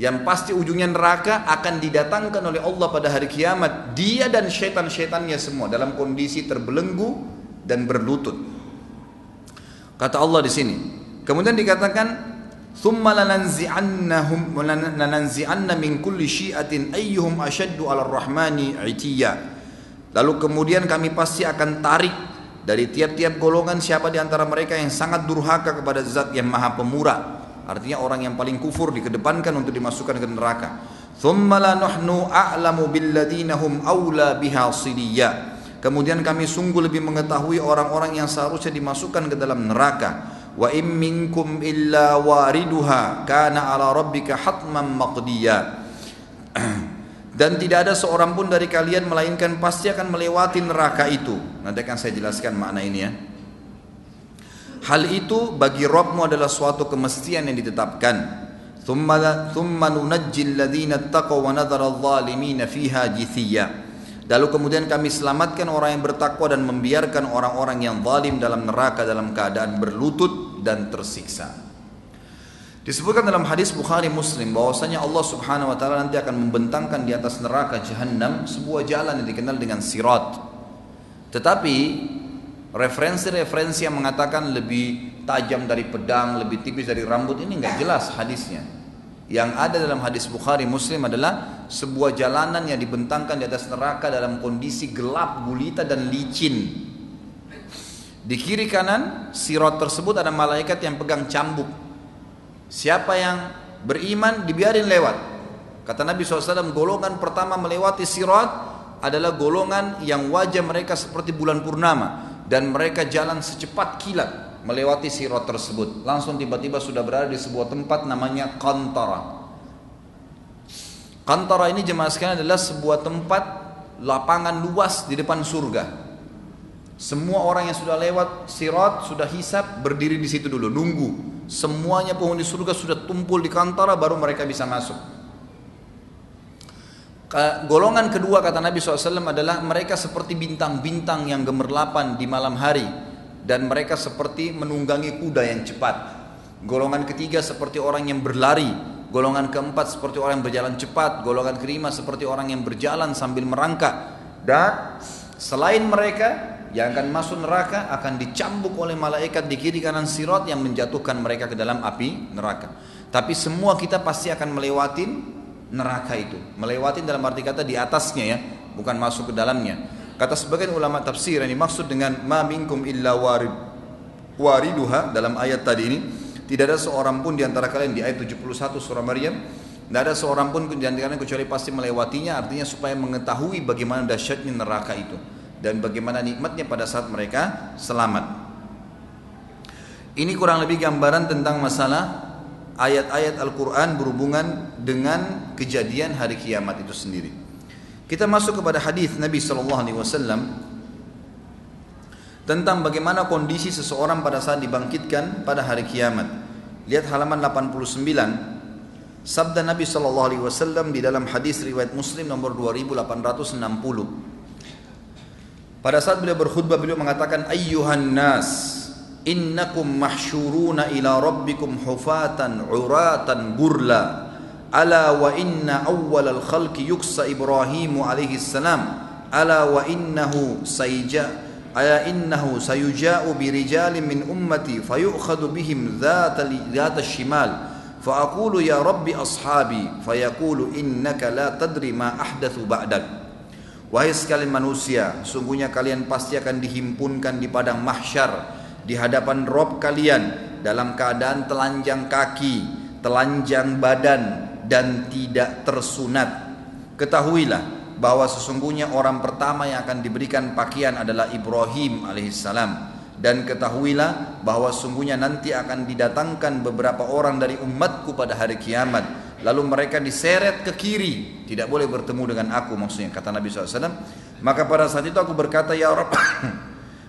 Yang pasti ujungnya neraka akan didatangkan oleh Allah pada hari kiamat. Dia dan syaitan-syaitannya semua dalam kondisi terbelenggu dan berlutut. Kata Allah di sini. Kemudian dikatakan lalu kemudian kami pasti akan tarik dari tiap-tiap golongan siapa di antara mereka yang sangat durhaka kepada zat yang maha pemurah Artinya orang yang paling kufur dikedepankan untuk dimasukkan ke neraka. Kemudian kami sungguh lebih mengetahui orang-orang yang seharusnya dimasukkan ke dalam neraka. Wa in minkum illa wariduha kana ala rabbika hatman maqdiya. Dan tidak ada seorang pun dari kalian melainkan pasti akan melewati neraka itu. Nanti akan saya jelaskan makna ini ya. Hal itu bagi Rabbmu adalah suatu kemestian yang ditetapkan. Lalu kemudian kami selamatkan orang yang bertakwa dan membiarkan orang-orang yang zalim dalam neraka dalam keadaan berlutut dan tersiksa. Disebutkan dalam hadis Bukhari Muslim bahwasanya Allah Subhanahu wa taala nanti akan membentangkan di atas neraka jahanam sebuah jalan yang dikenal dengan sirat. Tetapi Referensi-referensi yang mengatakan lebih tajam dari pedang, lebih tipis dari rambut ini nggak jelas hadisnya. Yang ada dalam hadis Bukhari Muslim adalah sebuah jalanan yang dibentangkan di atas neraka dalam kondisi gelap, gulita dan licin. Di kiri kanan sirot tersebut ada malaikat yang pegang cambuk. Siapa yang beriman dibiarin lewat. Kata Nabi SAW golongan pertama melewati sirot adalah golongan yang wajah mereka seperti bulan purnama dan mereka jalan secepat kilat melewati sirot tersebut. Langsung tiba-tiba sudah berada di sebuah tempat namanya Kantara. Kantara ini jemaah sekalian adalah sebuah tempat lapangan luas di depan surga. Semua orang yang sudah lewat sirat, sudah hisap, berdiri di situ dulu, nunggu. Semuanya penghuni surga sudah tumpul di kantara, baru mereka bisa masuk. Golongan kedua kata Nabi SAW adalah mereka seperti bintang-bintang yang gemerlapan di malam hari dan mereka seperti menunggangi kuda yang cepat. Golongan ketiga seperti orang yang berlari, golongan keempat seperti orang yang berjalan cepat, golongan kelima seperti orang yang berjalan sambil merangkak. Dan selain mereka yang akan masuk neraka akan dicambuk oleh malaikat di kiri kanan sirat yang menjatuhkan mereka ke dalam api neraka. Tapi semua kita pasti akan melewati neraka itu. Melewati dalam arti kata di atasnya ya, bukan masuk ke dalamnya. Kata sebagian ulama tafsir yang dimaksud dengan ma minkum illa warid wariduha dalam ayat tadi ini tidak ada seorang pun di antara kalian di ayat 71 surah Maryam tidak ada seorang pun di antara kalian kecuali pasti melewatinya artinya supaya mengetahui bagaimana dahsyatnya neraka itu dan bagaimana nikmatnya pada saat mereka selamat. Ini kurang lebih gambaran tentang masalah ayat-ayat Al-Quran berhubungan dengan kejadian hari kiamat itu sendiri. Kita masuk kepada hadis Nabi Shallallahu Alaihi Wasallam tentang bagaimana kondisi seseorang pada saat dibangkitkan pada hari kiamat. Lihat halaman 89 sabda Nabi Shallallahu Alaihi Wasallam di dalam hadis riwayat Muslim nomor 2860. Pada saat beliau berkhutbah beliau mengatakan ayyuhan nas innakum mahsyuruna ila rabbikum hufatan uratan burla ألا وإن أول الخلق يكسى إبراهيم عليه السلام ألا وإنه سيجاء ألا إنه سيجاء برجال من أمتي فيؤخذ بهم ذات ذات الشمال فأقول يا رب أصحابي فيقول إنك لا تدري ما أحدث بعدك Wahai sekalian manusia, sungguhnya kalian pasti akan dihimpunkan di padang mahsyar di hadapan Rob kalian dalam keadaan telanjang kaki, telanjang badan, dan tidak tersunat. Ketahuilah bahwa sesungguhnya orang pertama yang akan diberikan pakaian adalah Ibrahim alaihissalam. Dan ketahuilah bahwa sesungguhnya nanti akan didatangkan beberapa orang dari umatku pada hari kiamat. Lalu mereka diseret ke kiri. Tidak boleh bertemu dengan aku maksudnya kata Nabi SAW maka pada saat itu aku berkata ya Rabb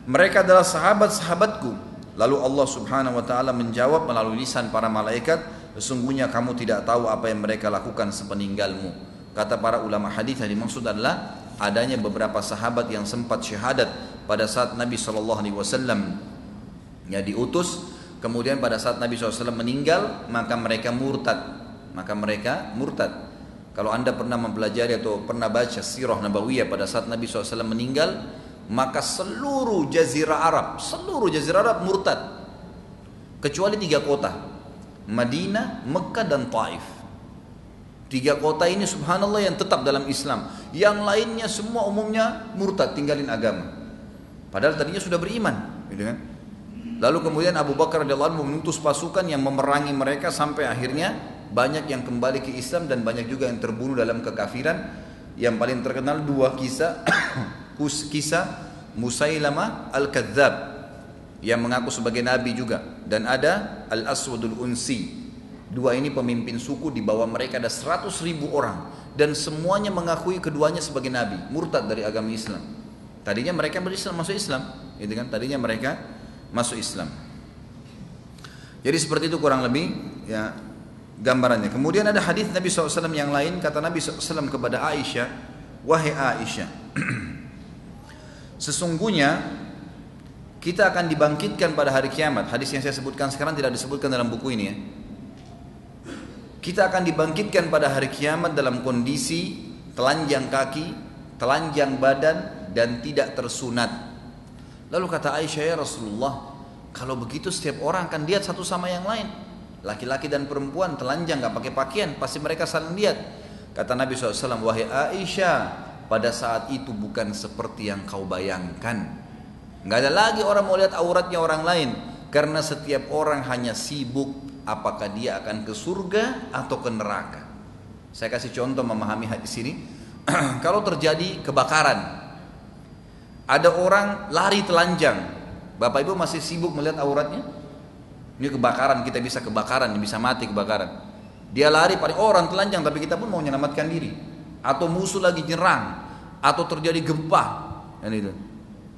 mereka adalah sahabat-sahabatku. Lalu Allah subhanahu wa ta'ala menjawab melalui lisan para malaikat sesungguhnya kamu tidak tahu apa yang mereka lakukan sepeninggalmu. Kata para ulama hadis yang dimaksud adalah adanya beberapa sahabat yang sempat syahadat pada saat Nabi Shallallahu Alaihi Wasallam ya diutus. Kemudian pada saat Nabi SAW meninggal maka mereka murtad. Maka mereka murtad. Kalau anda pernah mempelajari atau pernah baca sirah nabawiyah pada saat Nabi SAW meninggal maka seluruh jazirah Arab seluruh jazirah Arab murtad kecuali tiga kota Madinah, Mekah dan Taif. Tiga kota ini subhanallah yang tetap dalam Islam. Yang lainnya semua umumnya murtad, tinggalin agama. Padahal tadinya sudah beriman, gitu kan? Lalu kemudian Abu Bakar radhiyallahu anhu mengutus pasukan yang memerangi mereka sampai akhirnya banyak yang kembali ke Islam dan banyak juga yang terbunuh dalam kekafiran. Yang paling terkenal dua kisah kisah Musailamah Al-Kadzab yang mengaku sebagai nabi juga. Dan ada Al-Aswadul Unsi. Dua ini pemimpin suku di bawah mereka ada 100 ribu orang. Dan semuanya mengakui keduanya sebagai nabi murtad dari agama Islam. Tadinya mereka berislam masuk Islam gitu kan? Tadinya mereka masuk Islam. Jadi seperti itu kurang lebih ya gambarannya. Kemudian ada hadis Nabi SAW yang lain kata Nabi SAW kepada Aisyah wahai Aisyah sesungguhnya kita akan dibangkitkan pada hari kiamat. Hadis yang saya sebutkan sekarang tidak disebutkan dalam buku ini ya. Kita akan dibangkitkan pada hari kiamat dalam kondisi telanjang kaki, telanjang badan dan tidak tersunat. Lalu kata Aisyah ya Rasulullah, kalau begitu setiap orang akan lihat satu sama yang lain. Laki-laki dan perempuan telanjang nggak pakai pakaian, pasti mereka saling lihat. Kata Nabi SAW, wahai Aisyah, pada saat itu bukan seperti yang kau bayangkan. Nggak ada lagi orang mau lihat auratnya orang lain, karena setiap orang hanya sibuk apakah dia akan ke surga atau ke neraka. Saya kasih contoh memahami hadis ini. Kalau terjadi kebakaran, ada orang lari telanjang, Bapak Ibu masih sibuk melihat auratnya? Ini kebakaran, kita bisa kebakaran, bisa mati kebakaran. Dia lari pada orang telanjang, tapi kita pun mau menyelamatkan diri. Atau musuh lagi nyerang, atau terjadi gempa, kan itu.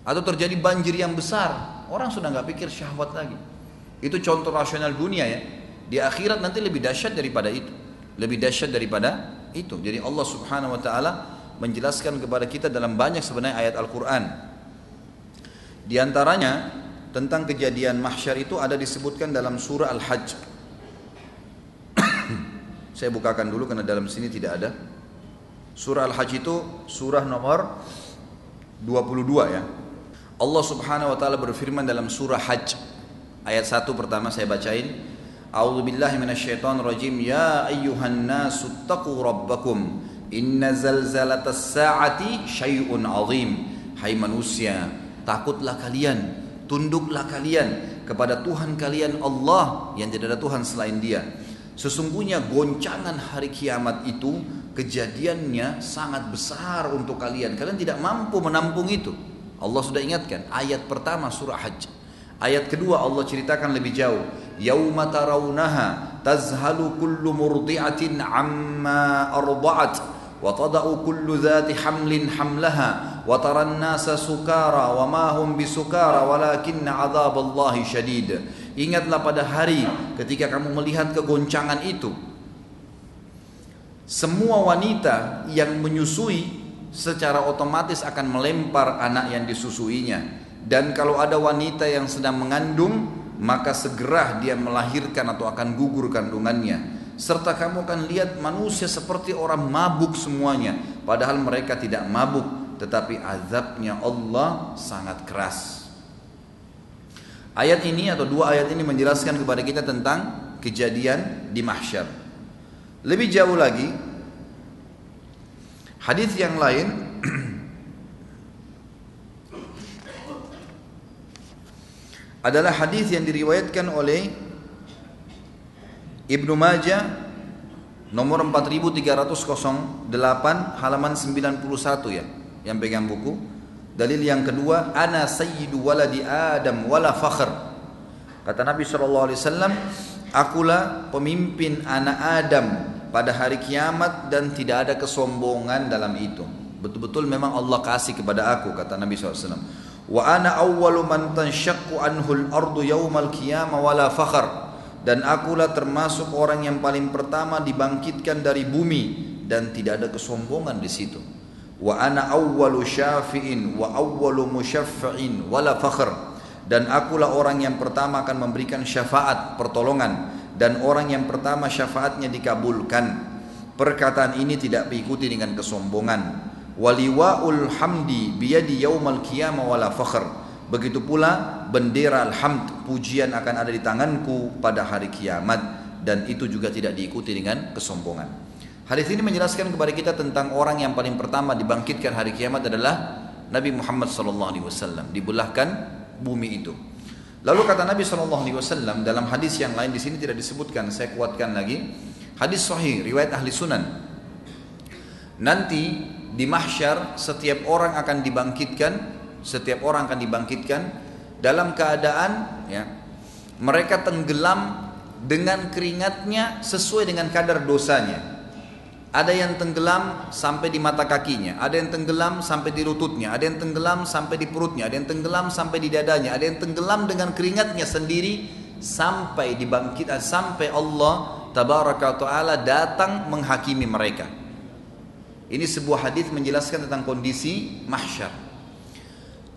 Atau terjadi banjir yang besar, orang sudah nggak pikir syahwat lagi. Itu contoh rasional dunia ya. Di akhirat nanti lebih dahsyat daripada itu, lebih dahsyat daripada itu. Jadi Allah Subhanahu Wa Taala menjelaskan kepada kita dalam banyak sebenarnya ayat Al-Quran. Di antaranya tentang kejadian mahsyar itu ada disebutkan dalam surah Al-Hajj. Saya bukakan dulu karena dalam sini tidak ada. Surah Al-Hajj itu surah nomor 22 ya. Allah Subhanahu wa taala berfirman dalam surah Hajj ayat 1 pertama saya bacain. A'udzu billahi minasyaitonir rajim. Ya ayyuhan nasu taqu rabbakum. Inna zalzalatas sa'ati syai'un 'azim. Hai manusia, takutlah kalian tunduklah kalian kepada Tuhan kalian Allah yang tidak ada Tuhan selain dia sesungguhnya goncangan hari kiamat itu kejadiannya sangat besar untuk kalian. Kalian tidak mampu menampung itu. Allah sudah ingatkan ayat pertama surah Hajj. Ayat kedua Allah ceritakan lebih jauh. Yauma tarawunaha tazhalu kullu murdi'atin amma arda'at wa tada'u kullu dhati hamlin hamlaha wa taran nasa sukara wa ma hum bisukara walakinna adzaballahi syadid. Ingatlah pada hari ketika kamu melihat kegoncangan itu semua wanita yang menyusui secara otomatis akan melempar anak yang disusuinya. Dan kalau ada wanita yang sedang mengandung Maka segera dia melahirkan atau akan gugur kandungannya. Serta kamu akan lihat manusia seperti orang mabuk semuanya. Padahal mereka tidak mabuk tetapi azabnya Allah sangat keras. Ayat ini atau dua ayat ini menjelaskan kepada kita tentang kejadian di mahsyar lebih jauh lagi hadis yang lain adalah hadis yang diriwayatkan oleh Ibnu Majah nomor 4308 halaman 91 ya yang pegang buku. Dalil yang kedua ana sayyidu waladi adam wala fakhr kata Nabi SAW akulah pemimpin anak Adam pada hari kiamat dan tidak ada kesombongan dalam itu betul-betul memang Allah kasih kepada aku kata Nabi SAW wa ana awwalu man tanshaqqu anhul ardu yaumal qiyamah wala dan akulah termasuk orang yang paling pertama dibangkitkan dari bumi dan tidak ada kesombongan di situ. Wa ana awwalu syafi'in wa awwalu musyaffa'in wala fakhr. Dan akulah orang yang pertama akan memberikan syafaat, pertolongan dan orang yang pertama syafaatnya dikabulkan. Perkataan ini tidak diikuti dengan kesombongan. Waliwaul hamdi biyadi yaumal qiyamah wala fakhr Begitu pula bendera alhamd pujian akan ada di tanganku pada hari kiamat dan itu juga tidak diikuti dengan kesombongan. Hadis ini menjelaskan kepada kita tentang orang yang paling pertama dibangkitkan hari kiamat adalah Nabi Muhammad SAW dibelahkan bumi itu. Lalu kata Nabi SAW dalam hadis yang lain di sini tidak disebutkan, saya kuatkan lagi. Hadis sahih riwayat ahli sunan. Nanti di mahsyar setiap orang akan dibangkitkan setiap orang akan dibangkitkan dalam keadaan ya mereka tenggelam dengan keringatnya sesuai dengan kadar dosanya. Ada yang tenggelam sampai di mata kakinya, ada yang tenggelam sampai di lututnya, ada yang tenggelam sampai di perutnya, ada yang tenggelam sampai di dadanya, ada yang tenggelam dengan keringatnya sendiri sampai dibangkitkan sampai Allah tabaraka taala datang menghakimi mereka. Ini sebuah hadis menjelaskan tentang kondisi mahsyar.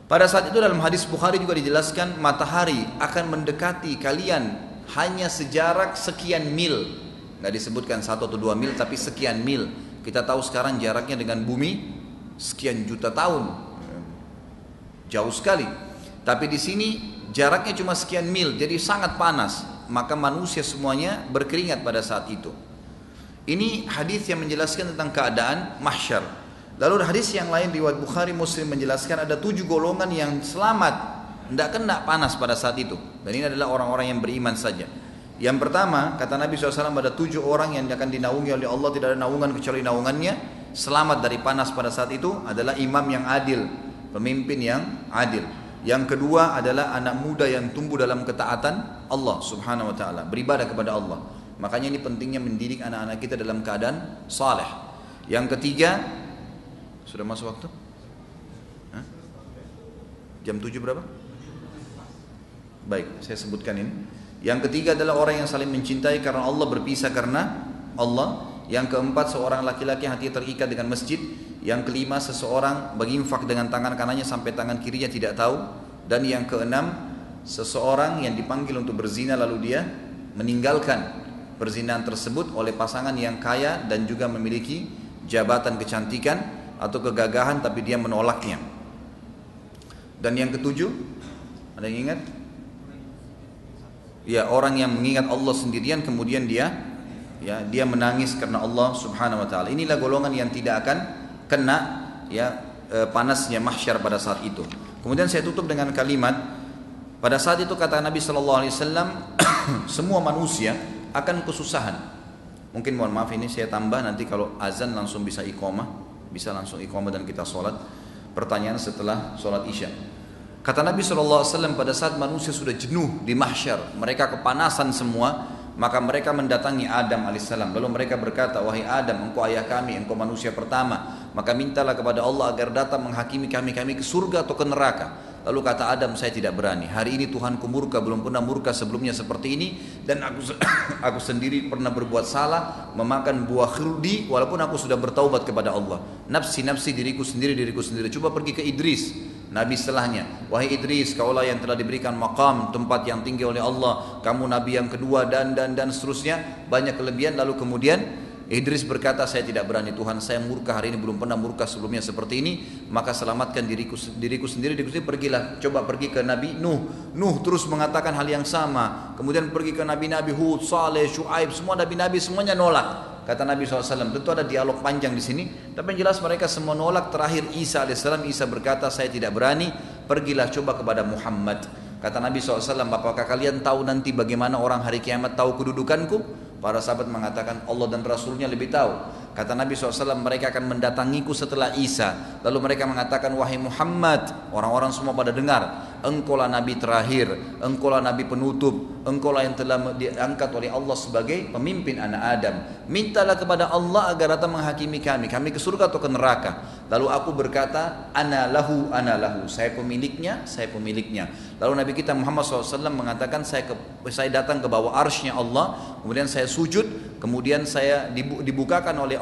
Pada saat itu dalam hadis Bukhari juga dijelaskan matahari akan mendekati kalian hanya sejarak sekian mil. Nggak disebutkan satu atau dua mil tapi sekian mil. Kita tahu sekarang jaraknya dengan bumi sekian juta tahun. Jauh sekali. Tapi di sini jaraknya cuma sekian mil jadi sangat panas. maka manusia semuanya berkeringat pada saat itu. Ini hadis yang menjelaskan tentang keadaan mahsyar. Lalu hadis yang lain riwayat Bukhari Muslim menjelaskan ada tujuh golongan yang selamat, tidak kena panas pada saat itu. Dan ini adalah orang-orang yang beriman saja. Yang pertama, kata Nabi SAW ada tujuh orang yang akan dinaungi oleh Allah, tidak ada naungan kecuali naungannya. Selamat dari panas pada saat itu adalah imam yang adil, pemimpin yang adil. Yang kedua adalah anak muda yang tumbuh dalam ketaatan Allah Subhanahu wa taala, beribadah kepada Allah. Makanya ini pentingnya mendidik anak-anak kita dalam keadaan saleh. Yang ketiga, sudah masuk waktu? Hah? Jam 7 berapa? Baik, saya sebutkan ini. Yang ketiga adalah orang yang saling mencintai karena Allah berpisah karena Allah. Yang keempat seorang laki-laki hati terikat dengan masjid yang kelima seseorang berinfak dengan tangan kanannya sampai tangan kirinya tidak tahu. Dan yang keenam seseorang yang dipanggil untuk berzina lalu dia meninggalkan perzinahan tersebut oleh pasangan yang kaya dan juga memiliki jabatan kecantikan atau kegagahan tapi dia menolaknya. Dan yang ketujuh, ada yang ingat? Ya orang yang mengingat Allah sendirian kemudian dia ya dia menangis karena Allah Subhanahu wa taala. Inilah golongan yang tidak akan kena ya e, panasnya mahsyar pada saat itu. Kemudian saya tutup dengan kalimat pada saat itu kata Nabi Shallallahu Alaihi Wasallam semua manusia akan kesusahan. Mungkin mohon maaf ini saya tambah nanti kalau azan langsung bisa iqamah, bisa langsung iqamah dan kita sholat. Pertanyaan setelah sholat isya. Kata Nabi SAW pada saat manusia sudah jenuh di mahsyar, mereka kepanasan semua, maka mereka mendatangi Adam alaihissalam. Lalu mereka berkata, wahai Adam, engkau ayah kami, engkau manusia pertama. Maka mintalah kepada Allah agar datang menghakimi kami, kami ke surga atau ke neraka. Lalu kata Adam, saya tidak berani. Hari ini Tuhanku murka, belum pernah murka sebelumnya seperti ini. Dan aku aku sendiri pernah berbuat salah, memakan buah khuldi, walaupun aku sudah bertaubat kepada Allah. Nafsi-nafsi diriku sendiri, diriku sendiri. Coba pergi ke Idris, Nabi setelahnya. Wahai Idris, kaulah yang telah diberikan makam, tempat yang tinggi oleh Allah. Kamu Nabi yang kedua dan dan dan seterusnya. Banyak kelebihan. Lalu kemudian Idris berkata, saya tidak berani Tuhan, saya murka hari ini belum pernah murka sebelumnya seperti ini, maka selamatkan diriku diriku sendiri, diriku sendiri pergilah, coba pergi ke Nabi Nuh. Nuh terus mengatakan hal yang sama. Kemudian pergi ke Nabi-Nabi Hud, Saleh, Shu'aib, semua Nabi-Nabi semuanya nolak. Kata Nabi SAW, tentu ada dialog panjang di sini, tapi yang jelas mereka semua nolak. Terakhir Isa AS, Isa berkata, saya tidak berani, pergilah coba kepada Muhammad. Kata Nabi SAW, apakah kalian tahu nanti bagaimana orang hari kiamat tahu kedudukanku? Para sahabat mengatakan Allah dan Rasulnya lebih tahu. Kata Nabi SAW mereka akan mendatangiku setelah Isa. Lalu mereka mengatakan wahai Muhammad. Orang-orang semua pada dengar. Engkaulah Nabi terakhir. Engkaulah Nabi penutup. Engkaulah yang telah diangkat oleh Allah sebagai pemimpin anak Adam. Mintalah kepada Allah agar datang menghakimi kami. Kami ke surga atau ke neraka. Lalu aku berkata, ana lahu, ana lahu. Saya pemiliknya, saya pemiliknya. Lalu Nabi kita Muhammad SAW mengatakan, saya, ke, saya datang ke bawah arsnya Allah. Kemudian saya sujud. Kemudian saya dibukakan oleh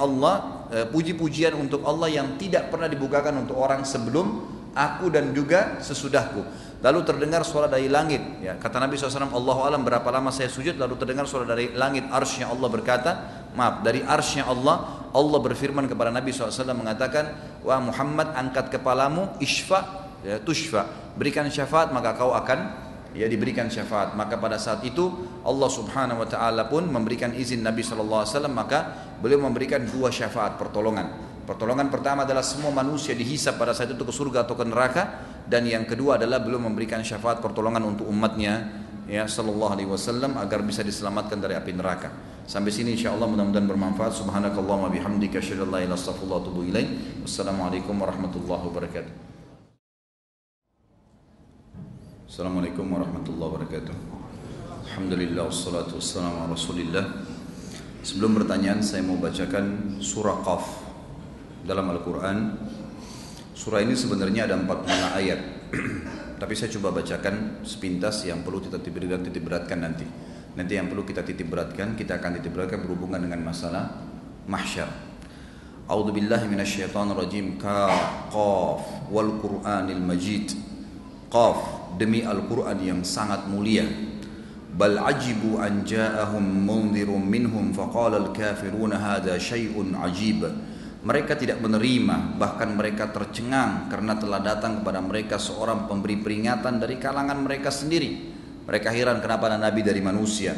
eh, puji-pujian untuk Allah yang tidak pernah dibukakan untuk orang sebelum aku dan juga sesudahku. Lalu terdengar suara dari langit. Ya, kata Nabi SAW, Allah alam berapa lama saya sujud. Lalu terdengar suara dari langit arsnya Allah berkata, maaf dari arsnya Allah, Allah berfirman kepada Nabi SAW mengatakan, wah Muhammad angkat kepalamu, isfa, ya, tushfa, berikan syafaat maka kau akan ya diberikan syafaat. Maka pada saat itu Allah Subhanahu wa taala pun memberikan izin Nabi SAW maka beliau memberikan dua syafaat pertolongan. Pertolongan pertama adalah semua manusia dihisap pada saat itu ke surga atau ke neraka dan yang kedua adalah belum memberikan syafaat pertolongan untuk umatnya ya sallallahu alaihi wasallam agar bisa diselamatkan dari api neraka. Sampai sini insyaallah mudah-mudahan bermanfaat. Subhanakallahumma bihamdika asyhadu an la ilaha illa anta ilaik. Wassalamualaikum warahmatullahi wabarakatuh. Assalamualaikum warahmatullahi wabarakatuh. Alhamdulillah wassalatu wassalamu ala Rasulillah. Sebelum pertanyaan saya mau bacakan surah Qaf dalam Al-Quran. Surah ini sebenarnya ada 45 ayat. Tapi saya coba bacakan sepintas yang perlu kita titip beratkan, titip beratkan nanti. Nanti yang perlu kita titip beratkan Kita akan titip beratkan berhubungan dengan masalah mahsyar. A'udzu billahi minasyaitonir rajim Qaf wal Qur'anil Majid. Qaf demi Al-Qur'an yang sangat mulia bal ajibu an ja'ahum munzirun minhum faqala al-kafiruna hadha syai'un ajib mereka tidak menerima, bahkan mereka tercengang karena telah datang kepada mereka seorang pemberi peringatan dari kalangan mereka sendiri. Mereka heran kenapa ada nabi dari manusia.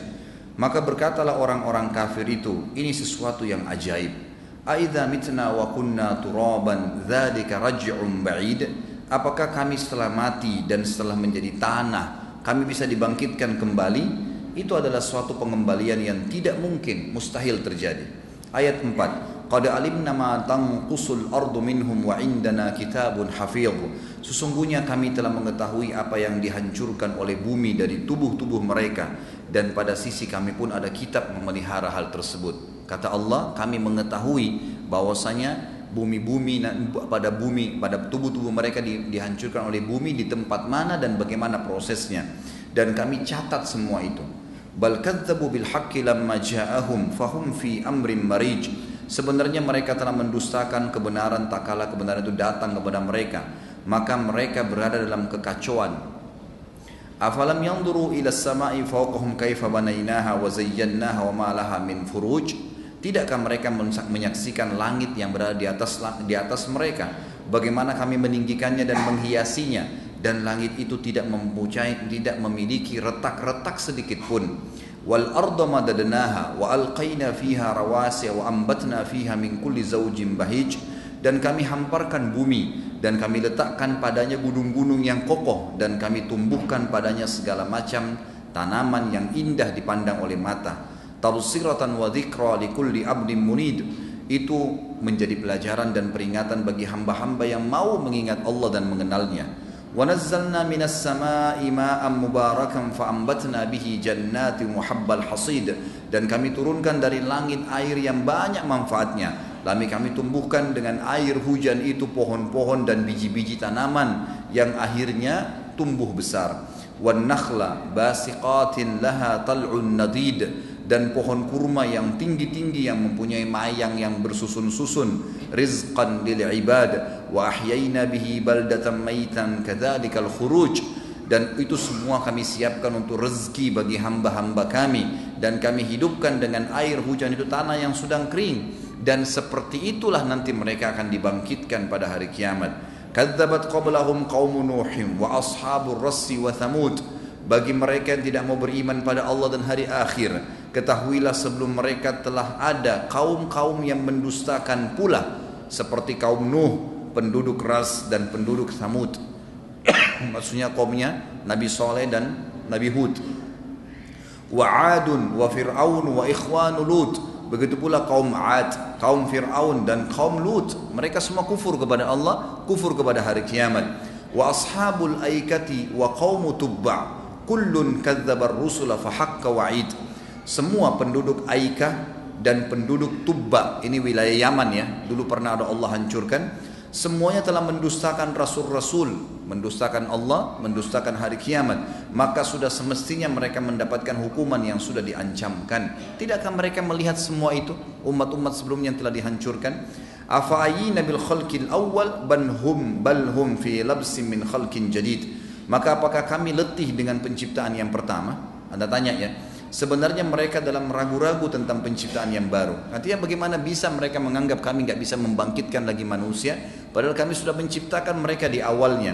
Maka berkatalah orang-orang kafir itu, ini sesuatu yang ajaib. Aidza mitna wa kunna turaban dzalika raj'un ba'id? Apakah kami setelah mati dan setelah menjadi tanah, kami bisa dibangkitkan kembali? Itu adalah suatu pengembalian yang tidak mungkin, mustahil terjadi. Ayat 4. Qad alimna ma tanqusul ardu minhum wa indana kitabun hafidh. Sesungguhnya kami telah mengetahui apa yang dihancurkan oleh bumi dari tubuh-tubuh mereka dan pada sisi kami pun ada kitab memelihara hal tersebut. Kata Allah, kami mengetahui bahwasanya bumi-bumi pada bumi pada tubuh-tubuh mereka dihancurkan oleh bumi di tempat mana dan bagaimana prosesnya dan kami catat semua itu. Bal kadzabu bil haqqi lamma ja'ahum fahum fi amrin marij. Sebenarnya mereka telah mendustakan kebenaran tak kala kebenaran itu datang kepada mereka, maka mereka berada dalam kekacauan Afalam yanzuru ila samai fawqahum kaifa banainaha wa zayyannaha wa ma laha min furuj? Tidakkah mereka menyaksikan langit yang berada di atas di atas mereka? Bagaimana kami meninggikannya dan menghiasinya dan langit itu tidak mempunyai tidak memiliki retak-retak sedikit pun. Wal arda madadnaha wa alqaina fiha rawasiya wa ambatna fiha min kulli zawjin bahij dan kami hamparkan bumi dan kami letakkan padanya gunung-gunung yang kokoh dan kami tumbuhkan padanya segala macam tanaman yang indah dipandang oleh mata tabsiratan wa dzikra likulli abdin munid. Itu menjadi pelajaran dan peringatan bagi hamba-hamba yang mau mengingat Allah dan mengenalnya. Wa nazzalna minas sama'i ma'an mubarakan fa'ambatna bihi jannatin muhabbal hasid. Dan kami turunkan dari langit air yang banyak manfaatnya. Lalu kami tumbuhkan dengan air hujan itu pohon-pohon dan biji-biji tanaman yang akhirnya tumbuh besar. Basiqatin laha tal'un nadid dan pohon kurma yang tinggi-tinggi yang mempunyai mayang yang bersusun-susun rizqan lil ibad wa ahyayna bihi baldatan maitan kadzalikal khuruj. Dan itu semua kami siapkan untuk rezeki bagi hamba-hamba kami. Dan kami hidupkan dengan air hujan itu tanah yang sedang kering. Dan seperti itulah nanti mereka akan dibangkitkan pada hari kiamat. Kadzabat qablahum qaum Nuhim wa ashabur rassi wa Thamud. Bagi mereka yang tidak mau beriman pada Allah dan hari akhir, ketahuilah sebelum mereka telah ada kaum-kaum yang mendustakan pula seperti kaum Nuh, penduduk Ras dan penduduk Thamud. Maksudnya kaumnya Nabi Saleh dan Nabi Hud. Wa Adun wa Fir'aun wa ikhwanu Lut Begitu pula kaum Ad, kaum Fir'aun dan kaum Lut. Mereka semua kufur kepada Allah, kufur kepada hari kiamat. Wa ashabul aikati wa kaum tubba' kullun kadzabar rusula fahaqqa wa'id. Semua penduduk Aikah dan penduduk Tubba, ini wilayah Yaman ya, dulu pernah ada Allah hancurkan semuanya telah mendustakan rasul-rasul, mendustakan Allah, mendustakan hari kiamat, maka sudah semestinya mereka mendapatkan hukuman yang sudah diancamkan. Tidakkah mereka melihat semua itu umat-umat sebelumnya yang telah dihancurkan? Afa'ayina bil khalqil awal banhum balhum fi labsin min khalqin jadid. Maka apakah kami letih dengan penciptaan yang pertama? Anda tanya ya. Sebenarnya mereka dalam ragu-ragu tentang penciptaan yang baru. Artinya bagaimana bisa mereka menganggap kami nggak bisa membangkitkan lagi manusia, padahal kami sudah menciptakan mereka di awalnya.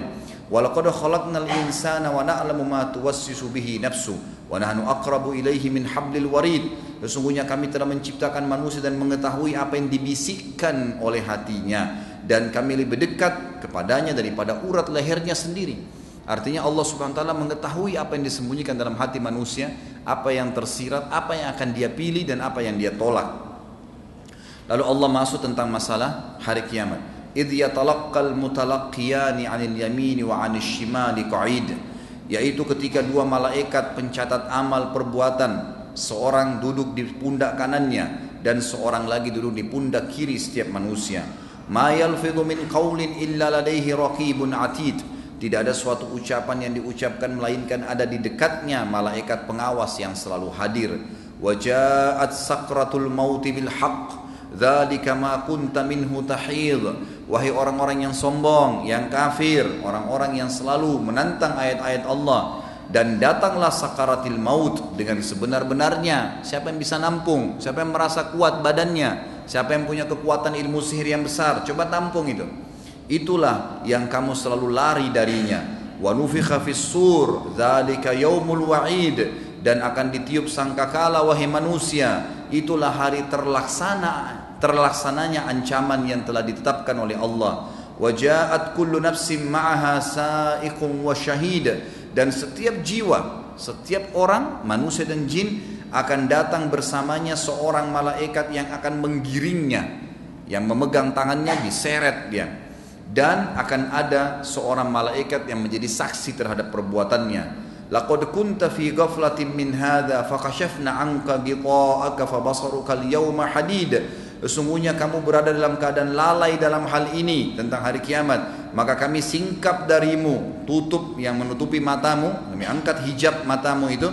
Walaqad khalaqnal insana wa na'lamu ma tuwassisu bihi nafsu wa nahnu aqrabu ilaihi min hablil warid. Sesungguhnya kami telah menciptakan manusia dan mengetahui apa yang dibisikkan oleh hatinya dan kami lebih dekat kepadanya daripada urat lehernya sendiri. Artinya Allah Subhanahu wa taala mengetahui apa yang disembunyikan dalam hati manusia, apa yang tersirat, apa yang akan dia pilih dan apa yang dia tolak. Lalu Allah masuk tentang masalah hari kiamat. Idh yatalaqqal mutalaqqiyani 'anil yamini wa 'anil shimali qa'id. Yaitu ketika dua malaikat pencatat amal perbuatan, seorang duduk di pundak kanannya dan seorang lagi duduk di pundak kiri setiap manusia. Ma yalfidhu min qawlin illa ladaihi raqibun 'atid tidak ada suatu ucapan yang diucapkan melainkan ada di dekatnya malaikat pengawas yang selalu hadir. Wajaat sakratul mauti bil haqq. Dzalika ma kunta minhu tahid. Wahai orang-orang yang sombong, yang kafir, orang-orang yang selalu menantang ayat-ayat Allah dan datanglah sakaratil maut dengan sebenar-benarnya. Siapa yang bisa nampung? Siapa yang merasa kuat badannya? Siapa yang punya kekuatan ilmu sihir yang besar? Coba tampung itu. Itulah yang kamu selalu lari darinya. wa nufikha sur dzalika yaumul wa'id. Dan akan ditiup sangkakala wahai manusia. Itulah hari terlaksana terlaksananya ancaman yang telah ditetapkan oleh Allah. Wajaat kullu nafsin ma'aha sa'iqun wa syahid. Dan setiap jiwa setiap orang manusia dan jin akan datang bersamanya seorang malaikat yang akan menggiringnya yang memegang tangannya diseret dia dan akan ada seorang malaikat yang menjadi saksi terhadap perbuatannya. Laqad kunta fi ghaflatin min hadha fakashafna anka ghita'aka fabasaruka al-yawma hadid. Sesungguhnya kamu berada dalam keadaan lalai dalam hal ini tentang hari kiamat. Maka kami singkap darimu tutup yang menutupi matamu kami angkat hijab matamu itu.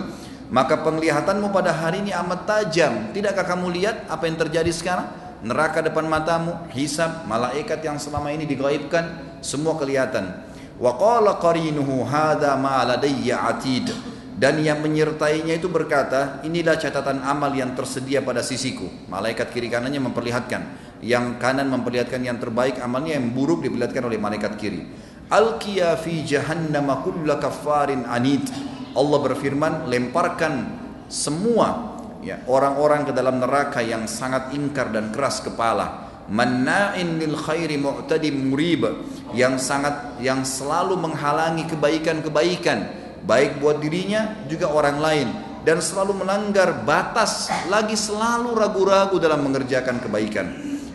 Maka penglihatanmu pada hari ini amat tajam. Tidakkah kamu lihat apa yang terjadi sekarang neraka depan matamu, hisab, malaikat yang selama ini digaibkan, semua kelihatan. Wa qala qarinuhu hadza ma ladayya atid. Dan yang menyertainya itu berkata, inilah catatan amal yang tersedia pada sisiku. Malaikat kiri kanannya memperlihatkan. Yang kanan memperlihatkan yang terbaik amalnya, yang buruk diperlihatkan oleh malaikat kiri. Alqiya fi jahannam kulla kaffarin anid. Allah berfirman, lemparkan semua ya orang-orang ke dalam neraka yang sangat ingkar dan keras kepala. Manna'in lil khairi mu'tadim murib. Yang sangat yang selalu menghalangi kebaikan-kebaikan. Baik buat dirinya juga orang lain. Dan selalu melanggar batas lagi selalu ragu-ragu dalam mengerjakan kebaikan.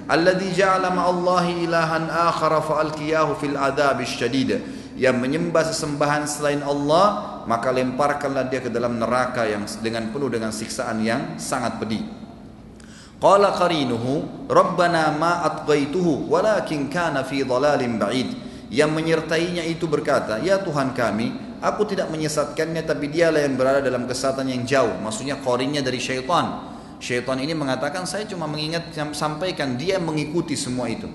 Alladzi ja'ala ma'allahi ilahan akhara fa'alqiyahu fil adab syadid yang menyembah sesembahan selain Allah maka lemparkanlah dia ke dalam neraka yang dengan penuh dengan siksaan yang sangat pedih. Qala qarinuhu rabbana ma atghaituhu walakin kana fi dhalalin ba'id. Yang menyertainya itu berkata, "Ya Tuhan kami, aku tidak menyesatkannya tapi dialah yang berada dalam kesatan yang jauh." Maksudnya qarinnya dari syaitan. Syaitan ini mengatakan, "Saya cuma mengingat sampaikan dia mengikuti semua itu."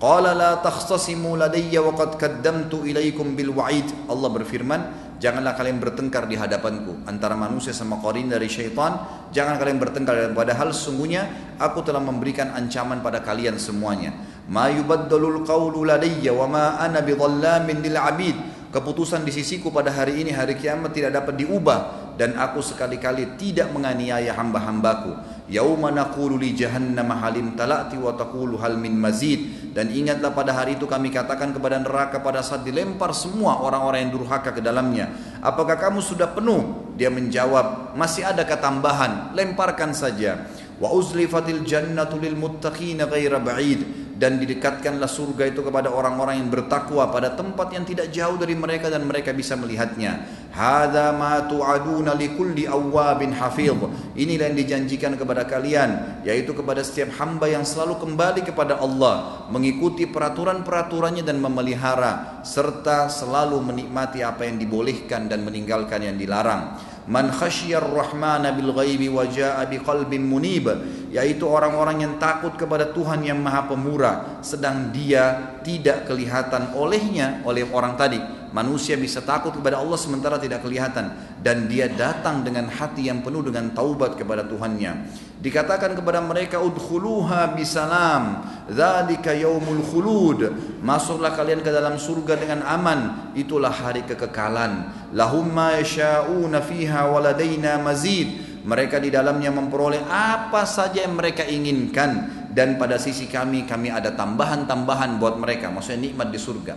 Qala la takhtasimu ladayya wa qad qaddamtu ilaikum bil wa'id. Allah berfirman, Janganlah kalian bertengkar di hadapanku antara manusia sama korin dari syaitan. Jangan kalian bertengkar padahal sungguhnya aku telah memberikan ancaman pada kalian semuanya. Ma yubaddalul qawlu ladayya wa ma ana bidhallamin lil abid. Keputusan di sisiku pada hari ini hari kiamat tidak dapat diubah dan aku sekali-kali tidak menganiaya hamba-hambaku. Yauma naqulu li jahannam halim talati wa taqulu hal min mazid. Dan ingatlah pada hari itu kami katakan kepada neraka pada saat dilempar semua orang-orang yang durhaka ke dalamnya. Apakah kamu sudah penuh? Dia menjawab masih ada ketambahan lemparkan saja wa uzlifatil jannatu lil muttaqina ghaira ba'id dan didekatkanlah surga itu kepada orang-orang yang bertakwa pada tempat yang tidak jauh dari mereka dan mereka bisa melihatnya. Hada ma tu'aduna likulli awwabin hafidh. Inilah yang dijanjikan kepada kalian yaitu kepada setiap hamba yang selalu kembali kepada Allah, mengikuti peraturan-peraturannya dan memelihara serta selalu menikmati apa yang dibolehkan dan meninggalkan yang dilarang man khasyar rahmana bil ghaibi wa jaa bi qalbin munib yaitu orang-orang yang takut kepada Tuhan yang Maha Pemurah sedang dia tidak kelihatan olehnya oleh orang tadi manusia bisa takut kepada Allah sementara tidak kelihatan. Dan dia datang dengan hati yang penuh dengan taubat kepada Tuhannya. Dikatakan kepada mereka udkhuluha bisalam dzalika yaumul khulud. Masuklah kalian ke dalam surga dengan aman. Itulah hari kekekalan. Lahum ma yasha'una fiha waladaina mazid. Mereka di dalamnya memperoleh apa saja yang mereka inginkan. Dan pada sisi kami kami ada tambahan-tambahan buat mereka. Maksudnya nikmat di surga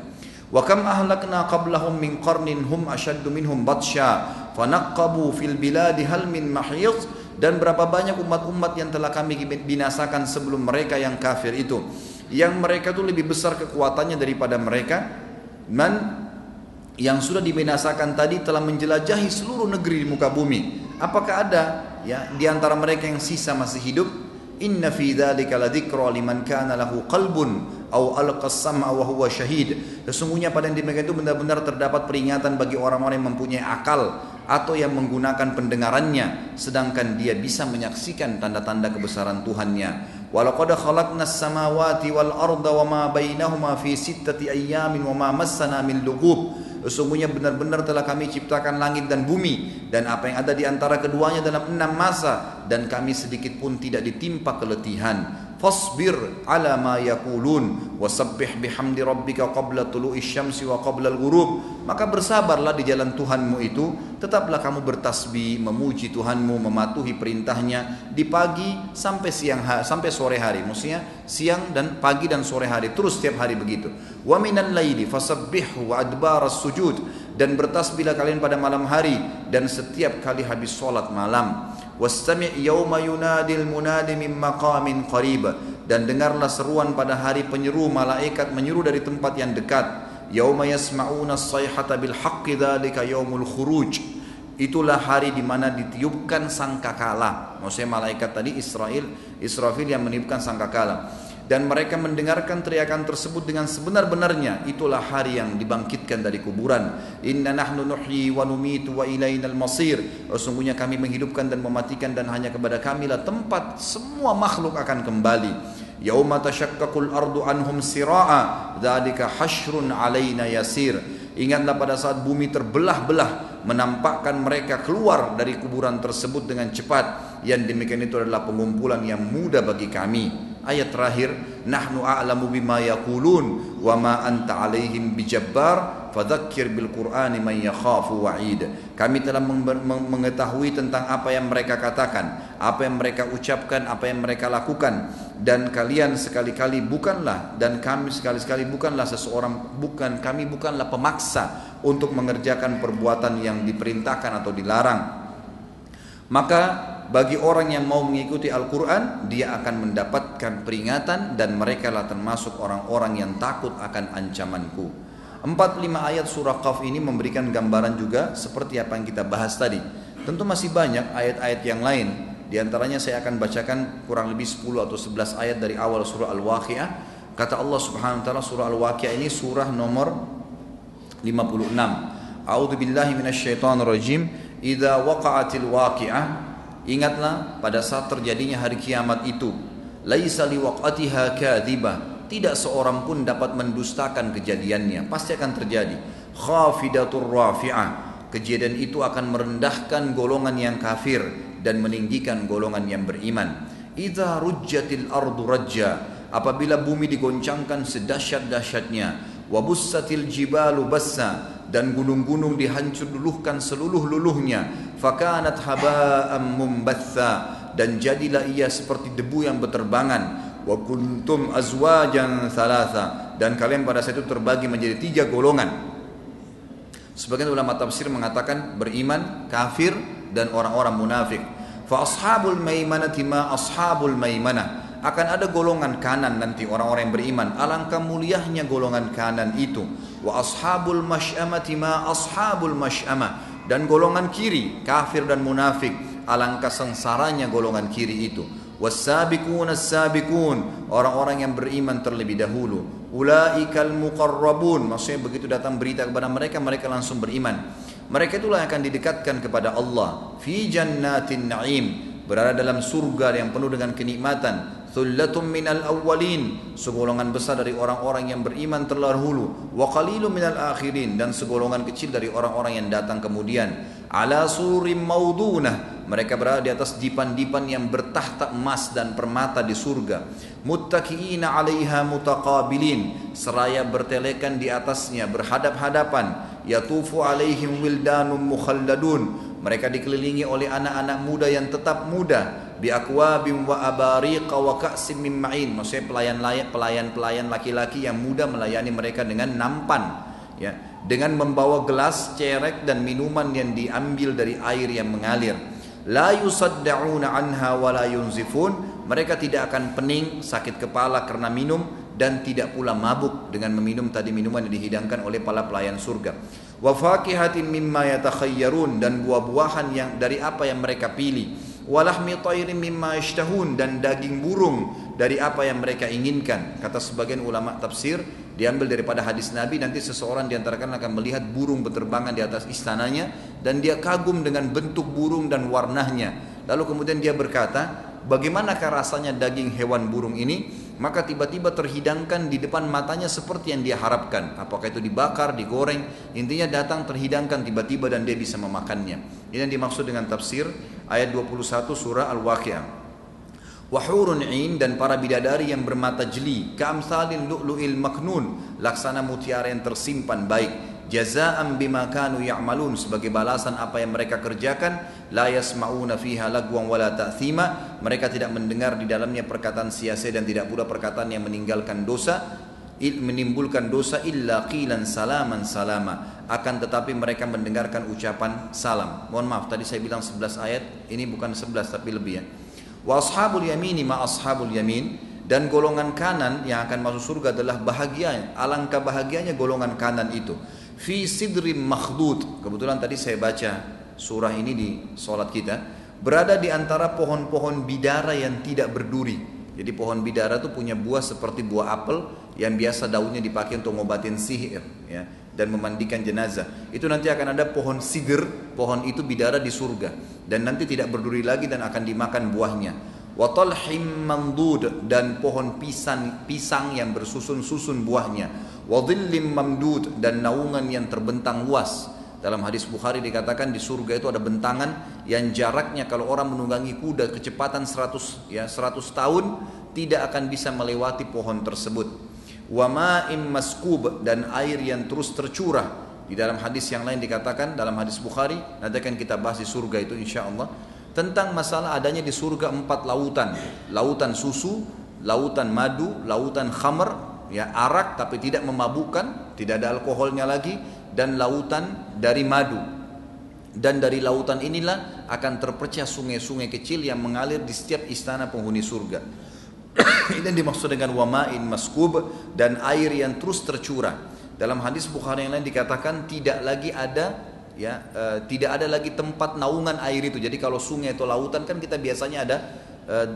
Wa kam ahlakna qablahum min qarnin hum ashaddu minhum batsha fanaqqabu fil biladi hal min mahyiz dan berapa banyak umat-umat yang telah kami binasakan sebelum mereka yang kafir itu. Yang mereka itu lebih besar kekuatannya daripada mereka. Man yang sudah dibinasakan tadi telah menjelajahi seluruh negeri di muka bumi. Apakah ada? Ya di antara mereka yang sisa masih hidup inna fi dzalika ladzikra liman kana lahu qalbun au alqas sam'a wa huwa syahid. Sesungguhnya pada yang demikian itu benar-benar terdapat peringatan bagi orang-orang yang mempunyai akal atau yang menggunakan pendengarannya sedangkan dia bisa menyaksikan tanda-tanda kebesaran Tuhannya. Walaqad khalaqnas samawati wal arda wa ma bainahuma fi sittati ayyamin wa ma massana min lughub. Sesungguhnya benar-benar telah kami ciptakan langit dan bumi dan apa yang ada di antara keduanya dalam enam masa dan kami sedikit pun tidak ditimpa keletihan fasbir ala ma yaqulun wasabbih bihamdi rabbika qabla tulu'i syamsi wa qabla al-ghurub. Maka bersabarlah di jalan Tuhanmu itu. Tetaplah kamu bertasbih memuji Tuhanmu mematuhi perintahnya di pagi sampai siang sampai sore hari. Maksudnya siang dan pagi dan sore hari. Terus setiap hari begitu. Wa minal laili fasabbihu wa adbaras sujud. Dan bertasbihlah kalian pada malam hari. Dan setiap kali habis sholat malam wastami' yauma yunadil munadi min maqamin qarib. Dan dengarlah seruan pada hari penyeru malaikat menyeru dari tempat yang dekat. Yauma yasma'una as-sayhata bil haqqi dzalika yaumul khuruj. Itulah hari di mana ditiupkan sangkakala. Maksudnya malaikat tadi Israel Israfil yang meniupkan sangkakala dan mereka mendengarkan teriakan tersebut dengan sebenar-benarnya. Itulah hari yang dibangkitkan dari kuburan. Inna nahnu nuhyi wa numitu wa ilainal masir. Sesungguhnya kami menghidupkan dan mematikan dan hanya kepada kamilah tempat semua makhluk akan kembali. Yauma tashaqqaqul ardu anhum sira'a dzalika hasyrun alaina yasir. Ingatlah pada saat bumi terbelah-belah menampakkan mereka keluar dari kuburan tersebut dengan cepat. Yang demikian itu adalah pengumpulan yang mudah bagi kami Ayat terakhir, nahnu a'lamu bima yaqulun wa ma anta alaihim bijabbar fadzakkir bil qur'ani man yakhafu wa'id. Kami telah mengetahui tentang apa yang mereka katakan, apa yang mereka ucapkan, apa yang mereka lakukan dan kalian sekali-kali bukanlah dan kami sekali-kali bukanlah seseorang bukan kami bukanlah pemaksa untuk mengerjakan perbuatan yang diperintahkan atau dilarang. Maka bagi orang yang mau mengikuti Al-Quran dia akan mendapatkan peringatan dan mereka lah termasuk orang-orang yang takut akan ancamanku. 45 ayat surah Qaf ini memberikan gambaran juga seperti apa yang kita bahas tadi. Tentu masih banyak ayat-ayat yang lain. Di antaranya saya akan bacakan kurang lebih 10 atau 11 ayat dari awal surah Al-Waqi'ah. Kata Allah subhanahu wa ta'ala surah Al-Waqi'ah ini surah nomor 56 A'udzu billahi rajim waqa'atil waqi'ah Ingatlah pada saat terjadinya hari kiamat itu, laisa liwaqatiha kadhibah. Tidak seorang pun dapat mendustakan kejadiannya, pasti akan terjadi. Khafidatur rafi'ah. Kejadian itu akan merendahkan golongan yang kafir dan meninggikan golongan yang beriman. Idza rujjatil ardu rajja. Apabila bumi digoncangkan sedahsyat-dahsyatnya, wabussatil jibalu bassa. Dan gunung-gunung dihancur luluhkan seluruh luluhnya fakanat haba'am mumbatha. Dan jadilah ia seperti debu yang berterbangan. Wa kuntum azwajan thalatha. Dan kalian pada saat itu terbagi menjadi tiga golongan. Sebagian ulama tafsir mengatakan beriman kafir dan orang-orang munafik. Fa ashabul maimanati ma ashabul maimanah akan ada golongan kanan nanti orang-orang yang beriman. Alangkah muliahnya golongan kanan itu. Wa ashabul masy'amati ma ashabul masy'amah dan golongan kiri kafir dan munafik. Alangkah sengsaranya golongan kiri itu. Wasabiqun as-sabiqun. Orang-orang yang beriman terlebih dahulu. Ulaikal muqarrabun. Maksudnya begitu datang berita kepada mereka mereka langsung beriman. Mereka itulah yang akan didekatkan kepada Allah. Fi jannatin na'im. Berada dalam surga yang penuh dengan kenikmatan Thullatun minal awwalin. Segolongan besar dari orang-orang yang beriman terlahulu. Wa qalilun minal akhirin. Dan segolongan kecil dari orang-orang yang datang kemudian. Ala surim maudunah. Mereka berada di atas dipan-dipan yang bertahta emas dan permata di surga. Muttaki'ina alaiha mutaqabilin. Seraya bertelekan di atasnya berhadap-hadapan. Yatufu alaihim wildanum mukhalladun Mereka dikelilingi oleh anak-anak muda yang tetap muda. Bi akwabim wa abariqa wa ka'sim ma'in. Maksudnya pelayan layak pelayan-pelayan laki-laki yang muda melayani mereka dengan nampan ya. Dengan membawa gelas cerek dan minuman yang diambil dari air yang mengalir. La yusaddauna anha wa la mereka tidak akan pening sakit kepala karena minum dan tidak pula mabuk dengan meminum tadi minuman yang dihidangkan oleh para pelayan surga wa mimma yatakhayyarun dan buah-buahan yang dari apa yang mereka pilih. Walahmi tayrin mimma ishtahun dan daging burung dari apa yang mereka inginkan. Kata sebagian ulama tafsir diambil daripada hadis Nabi nanti seseorang di antara kalian akan melihat burung berterbangan di atas istananya dan dia kagum dengan bentuk burung dan warnanya. Lalu kemudian dia berkata bagaimanakah rasanya daging hewan burung ini maka tiba-tiba terhidangkan di depan matanya seperti yang dia harapkan apakah itu dibakar, digoreng intinya datang terhidangkan tiba-tiba dan dia bisa memakannya ini yang dimaksud dengan tafsir ayat 21 surah Al-Waqi'ah. Wahurun in dan para bidadari yang bermata jeli, kamsalin lu'lu'il maknun, laksana mutiara yang tersimpan baik. Jazaan bima kanu ya'malun sebagai balasan apa yang mereka kerjakan, la yasma'una fiha lagwan wala ta'thima. Mereka tidak mendengar di dalamnya perkataan sia-sia dan tidak pula perkataan yang meninggalkan dosa, menimbulkan dosa illa qilan salaman salama akan tetapi mereka mendengarkan ucapan salam mohon maaf tadi saya bilang 11 ayat ini bukan 11 tapi lebih ya Wa ashabul yamini ma ashabul yamin dan golongan kanan yang akan masuk surga adalah bahagia. Alangkah bahagianya golongan kanan itu. Fi sidrim makhdud. Kebetulan tadi saya baca surah ini di solat kita. Berada di antara pohon-pohon bidara yang tidak berduri. Jadi pohon bidara itu punya buah seperti buah apel yang biasa daunnya dipakai untuk ngobatin sihir. Ya dan memandikan jenazah. Itu nanti akan ada pohon siger, pohon itu bidara di surga dan nanti tidak berduri lagi dan akan dimakan buahnya. Watalhim mandud dan pohon pisang pisang yang bersusun-susun buahnya. Wadhillim mamdud dan naungan yang terbentang luas. Dalam hadis Bukhari dikatakan di surga itu ada bentangan yang jaraknya kalau orang menunggangi kuda kecepatan 100 ya 100 tahun tidak akan bisa melewati pohon tersebut wa ma'im maskub dan air yang terus tercurah. Di dalam hadis yang lain dikatakan dalam hadis Bukhari, nanti akan kita bahas di surga itu insya Allah tentang masalah adanya di surga empat lautan, lautan susu, lautan madu, lautan khamr, ya arak tapi tidak memabukkan, tidak ada alkoholnya lagi, dan lautan dari madu. Dan dari lautan inilah akan terpecah sungai-sungai kecil yang mengalir di setiap istana penghuni surga. Ini yang dimaksud dengan wama'in maskub dan air yang terus tercurah. Dalam hadis Bukhari yang lain dikatakan tidak lagi ada ya e, tidak ada lagi tempat naungan air itu. Jadi kalau sungai atau lautan kan kita biasanya ada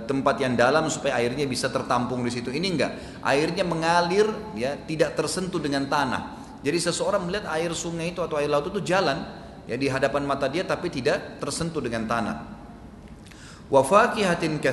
tempat yang dalam supaya airnya bisa tertampung di situ. Ini enggak. Airnya mengalir ya tidak tersentuh dengan tanah. Jadi seseorang melihat air sungai itu atau air laut itu jalan ya di hadapan mata dia tapi tidak tersentuh dengan tanah wa fakihatin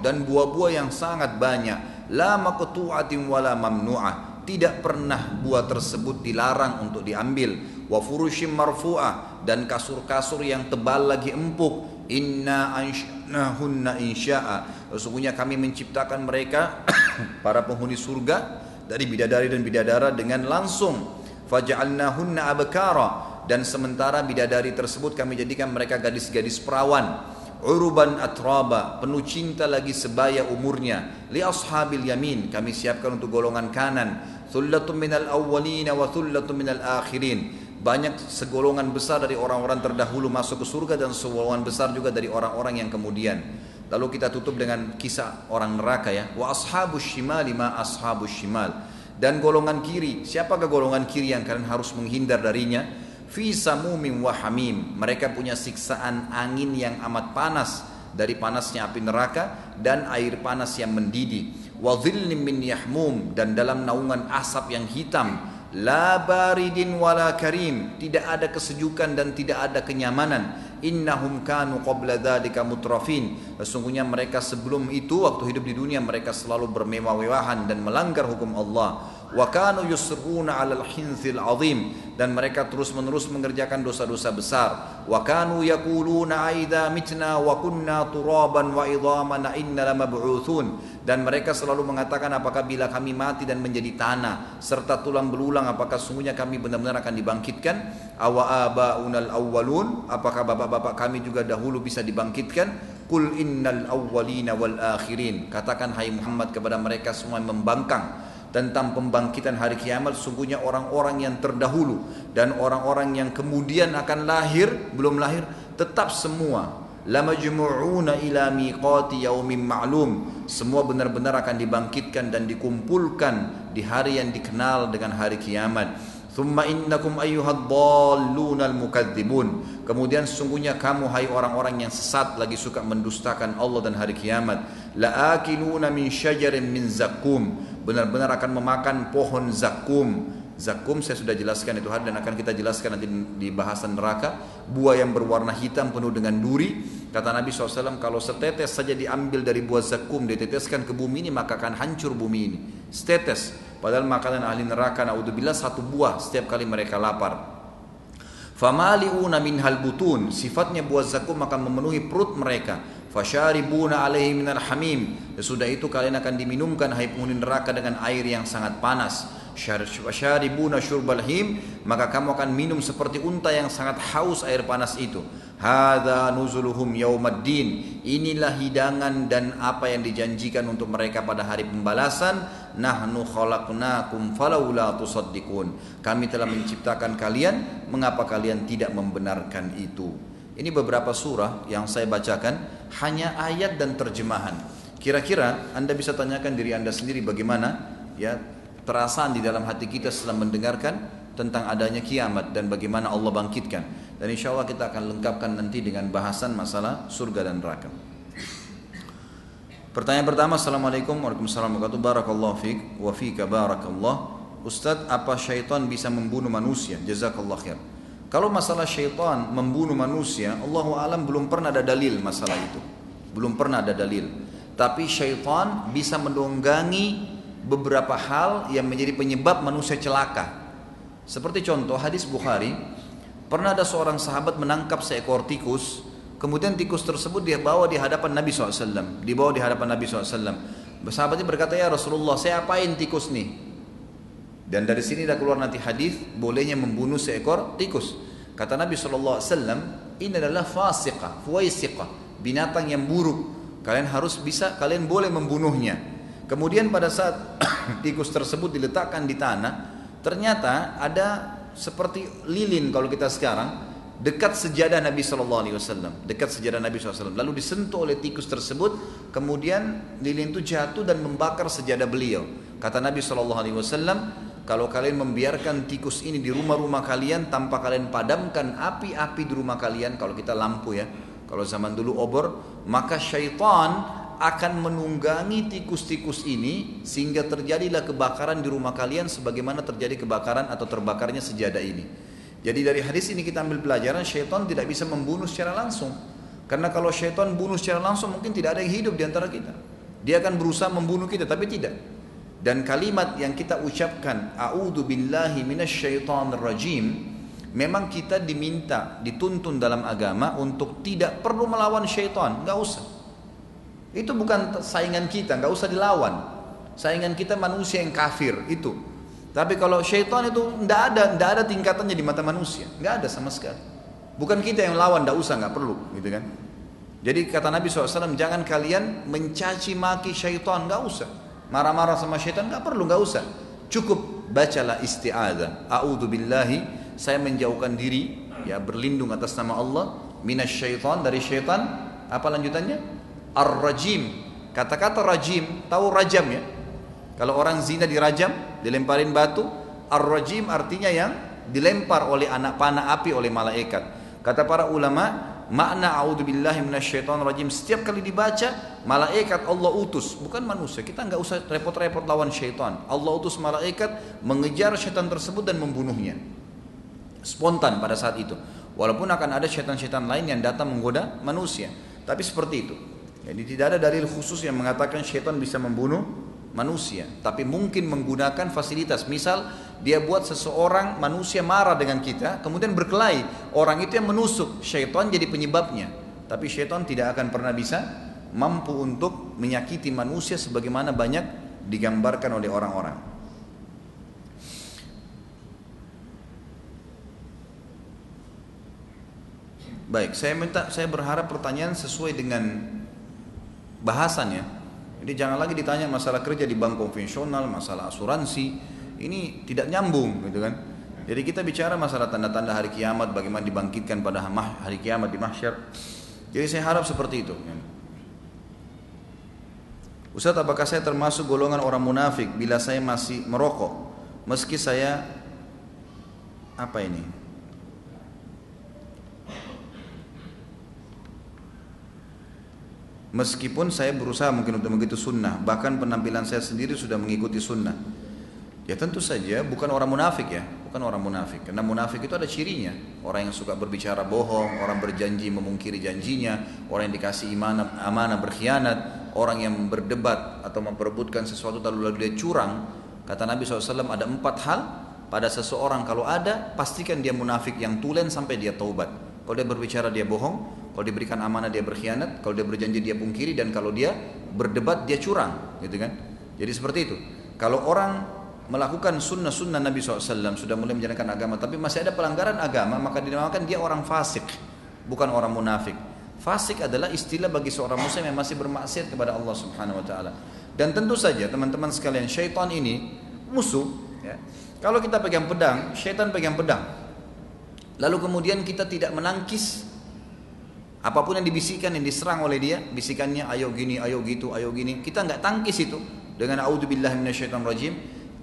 dan buah-buah yang sangat banyak la maqtu'atin wala mamnu'ah tidak pernah buah tersebut dilarang untuk diambil wa furushim marfu'ah dan kasur-kasur yang tebal lagi empuk inna ansha'nahunna insya'a. Sesungguhnya kami menciptakan mereka para penghuni surga dari bidadari dan bidadara dengan langsung. Faja'alnahunna abkara. Dan sementara bidadari tersebut kami jadikan mereka gadis-gadis perawan. Uruban atraba. Penuh cinta lagi sebaya umurnya. Li ashabil yamin. Kami siapkan untuk golongan kanan. Thullatun minal awwalina wa thullatun minal akhirin banyak segolongan besar dari orang-orang terdahulu masuk ke surga dan segolongan besar juga dari orang-orang yang kemudian. Lalu kita tutup dengan kisah orang neraka ya. Wa ashabus shimal ma ashabus shimal. Dan golongan kiri siapakah golongan kiri yang kalian harus menghindar darinya? Fi samumin wa hamim. Mereka punya siksaan angin yang amat panas dari panasnya api neraka dan air panas yang mendidih. Wa min yahmum. Dan dalam naungan asap yang hitam la baridin wala karim. Tidak ada kesejukan dan tidak ada kenyamanan. Innahum kanu qabla dzalika mutrafin. Sesungguhnya mereka sebelum itu waktu hidup di dunia mereka selalu bermewah-mewahan dan melanggar hukum Allah. Wa kanu yusruna 'alal hinthil 'azim. Dan mereka terus-menerus mengerjakan dosa-dosa besar. Wa kanu yaquluna aidza mitna wa kunna turaban wa idhaman inna lamab'utsun dan mereka selalu mengatakan apakah bila kami mati dan menjadi tanah serta tulang belulang apakah sungguhnya kami benar-benar akan dibangkitkan? Awa abaunal awwalun apakah bapak-bapak kami juga dahulu bisa dibangkitkan? Kul innal awwalina wal akhirin. Katakan hai Muhammad kepada mereka semua yang membangkang tentang pembangkitan hari kiamat sungguhnya orang-orang yang terdahulu dan orang-orang yang kemudian akan lahir belum lahir tetap semua lamajmu'una ila miqati yaumin ma'lum. Semua benar-benar akan dibangkitkan dan dikumpulkan di hari yang dikenal dengan hari kiamat. Thumma innakum ayyuhad dhallunal mukadzibun kemudian sungguhnya kamu hai orang-orang yang sesat lagi suka mendustakan Allah dan hari kiamat. La'akiluna min syajarin min zakum benar-benar akan memakan pohon zakum. Zakum saya sudah jelaskan itu dan akan kita jelaskan nanti di bahasan neraka. Buah yang berwarna hitam penuh dengan duri. Kata Nabi SAW kalau setetes saja diambil dari buah zakum diteteskan ke bumi ini maka akan hancur bumi ini. Setetes. Padahal makanan ahli neraka naudzubillah satu buah setiap kali mereka lapar. Famali'una minhal butun. Sifatnya buah zakum akan memenuhi perut mereka. Fasharibuna alaihi minal hamim. Sesudah itu kalian akan diminumkan hai penghuni neraka dengan air yang sangat panas. Fasharibuna syurbal him. Maka kamu akan minum seperti unta yang sangat haus air panas itu. Hada nuzuluhum yaumaddin. Inilah hidangan dan apa yang dijanjikan untuk mereka pada hari pembalasan nahnu khalaqnakum falaula tusaddiqun kami telah menciptakan kalian mengapa kalian tidak membenarkan itu ini beberapa surah yang saya bacakan hanya ayat dan terjemahan kira-kira Anda bisa tanyakan diri Anda sendiri bagaimana ya perasaan di dalam hati kita setelah mendengarkan tentang adanya kiamat dan bagaimana Allah bangkitkan dan insya Allah kita akan lengkapkan nanti dengan bahasan masalah surga dan neraka. Pertanyaan pertama, Assalamualaikum warahmatullahi wabarakatuh. Barakallahu fiqh wa fika barakallah. Ustadz, apa syaitan bisa membunuh manusia? Jazakallah khair. Kalau masalah syaitan membunuh manusia, Allahu alam belum pernah ada dalil masalah itu. Belum pernah ada dalil. Tapi syaitan bisa menunggangi beberapa hal yang menjadi penyebab manusia celaka. Seperti contoh hadis Bukhari, pernah ada seorang sahabat menangkap seekor tikus Kemudian tikus tersebut dia bawa di hadapan Nabi SAW. Dibawa di hadapan Nabi SAW. Sahabatnya berkata, ya Rasulullah, saya apain tikus nih? Dan dari sini dah keluar nanti hadis bolehnya membunuh seekor tikus. Kata Nabi SAW, ini adalah fasiqah, fuwaisiqah, binatang yang buruk. Kalian harus bisa, kalian boleh membunuhnya. Kemudian pada saat tikus tersebut diletakkan di tanah, ternyata ada seperti lilin kalau kita sekarang, dekat sejadah Nabi Shallallahu Alaihi Wasallam, dekat sejadah Nabi SAW. Lalu disentuh oleh tikus tersebut, kemudian lilin itu jatuh dan membakar sejadah beliau. Kata Nabi Shallallahu Alaihi Wasallam, kalau kalian membiarkan tikus ini di rumah-rumah kalian tanpa kalian padamkan api-api di rumah kalian, kalau kita lampu ya, kalau zaman dulu obor, maka syaitan akan menunggangi tikus-tikus ini sehingga terjadilah kebakaran di rumah kalian sebagaimana terjadi kebakaran atau terbakarnya sejadah ini. Jadi dari hadis ini kita ambil pelajaran syaitan tidak bisa membunuh secara langsung. Karena kalau syaitan bunuh secara langsung mungkin tidak ada yang hidup di antara kita. Dia akan berusaha membunuh kita tapi tidak. Dan kalimat yang kita ucapkan a'udzu billahi rajim memang kita diminta dituntun dalam agama untuk tidak perlu melawan syaitan, nggak usah. Itu bukan saingan kita, nggak usah dilawan. Saingan kita manusia yang kafir itu tapi kalau syaitan itu tidak ada, tidak ada tingkatannya di mata manusia, nggak ada sama sekali. Bukan kita yang lawan, tidak usah, nggak perlu, gitu kan? Jadi kata Nabi SAW, jangan kalian mencaci maki syaitan, nggak usah. Marah-marah sama syaitan, nggak perlu, nggak usah. Cukup bacalah isti'adah. A'udhu billahi, saya menjauhkan diri, ya berlindung atas nama Allah, minas syaitan, dari syaitan. Apa lanjutannya? Ar-rajim. Kata-kata rajim, tahu rajam ya? Kalau orang zina dirajam, dilemparin batu, ar-rajim artinya yang dilempar oleh anak panah api oleh malaikat. Kata para ulama, makna rajim setiap kali dibaca malaikat Allah utus, bukan manusia. Kita nggak usah repot-repot lawan syaitan. Allah utus malaikat mengejar syaitan tersebut dan membunuhnya. Spontan pada saat itu. Walaupun akan ada syaitan-syaitan lain yang datang menggoda manusia. Tapi seperti itu. Jadi tidak ada dalil khusus yang mengatakan syaitan bisa membunuh manusia, tapi mungkin menggunakan fasilitas. Misal dia buat seseorang manusia marah dengan kita, kemudian berkelahi. Orang itu yang menusuk, syaitan jadi penyebabnya. Tapi syaitan tidak akan pernah bisa mampu untuk menyakiti manusia sebagaimana banyak digambarkan oleh orang-orang. Baik, saya minta saya berharap pertanyaan sesuai dengan bahasannya. Jadi jangan lagi ditanya masalah kerja di bank konvensional, masalah asuransi, ini tidak nyambung gitu kan. Jadi kita bicara masalah tanda-tanda hari kiamat, bagaimana dibangkitkan pada hari kiamat di mahsyar. Jadi saya harap seperti itu. Ustaz, apakah saya termasuk golongan orang munafik bila saya masih merokok? Meski saya apa ini? Meskipun saya berusaha mungkin untuk mengikuti sunnah, bahkan penampilan saya sendiri sudah mengikuti sunnah. Ya tentu saja bukan orang munafik ya, bukan orang munafik. Karena munafik itu ada cirinya. Orang yang suka berbicara bohong, orang berjanji memungkiri janjinya, orang yang dikasih iman, amanah berkhianat, orang yang berdebat atau memperebutkan sesuatu lalu lalu dia curang. Kata Nabi SAW ada empat hal pada seseorang kalau ada, pastikan dia munafik yang tulen sampai dia taubat. Kalau dia berbicara dia bohong, kalau diberikan amanah dia berkhianat, kalau dia berjanji dia pungkiri. Dan kalau dia berdebat dia curang, gitu kan? Jadi seperti itu. Kalau orang melakukan sunnah-sunnah Nabi SAW sudah mulai menjalankan agama tapi masih ada pelanggaran agama maka dinamakan dia orang fasik. Bukan orang munafik. Fasik adalah istilah bagi seorang muslim yang masih bermaksiat kepada Allah Subhanahu Wa Taala. Dan tentu saja teman-teman sekalian syaitan ini musuh ya. kalau kita pegang pedang syaitan pegang pedang. Lalu kemudian kita tidak menangkis apa pun yang dibisikkan yang diserang oleh dia bisikannya ayo gini ayo gitu ayo gini kita nggak tangkis itu dengan auzubillahi rajim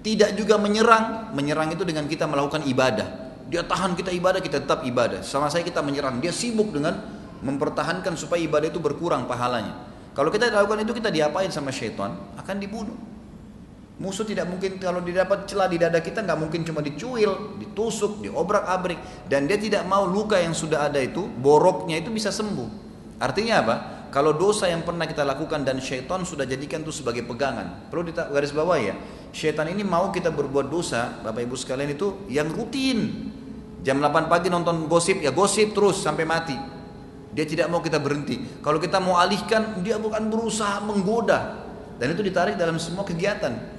tidak juga menyerang, menyerang itu dengan kita melakukan ibadah. Dia tahan kita ibadah, kita tetap ibadah. Sama saya kita menyerang, dia sibuk dengan mempertahankan supaya ibadah itu berkurang pahalanya. Kalau kita lakukan itu kita diapain sama syaitan? Akan dibunuh. Musuh tidak mungkin kalau didapat celah di dada kita nggak mungkin cuma dicuil, ditusuk, diobrak-abrik dan dia tidak mau luka yang sudah ada itu boroknya itu bisa sembuh. Artinya apa? Kalau dosa yang pernah kita lakukan dan syaitan sudah jadikan itu sebagai pegangan. Perlu garis bawah ya. Syaitan ini mau kita berbuat dosa, Bapak Ibu sekalian itu yang rutin. Jam 8 pagi nonton gosip, ya gosip terus sampai mati. Dia tidak mau kita berhenti. Kalau kita mau alihkan, dia bukan berusaha menggoda. Dan itu ditarik dalam semua kegiatan.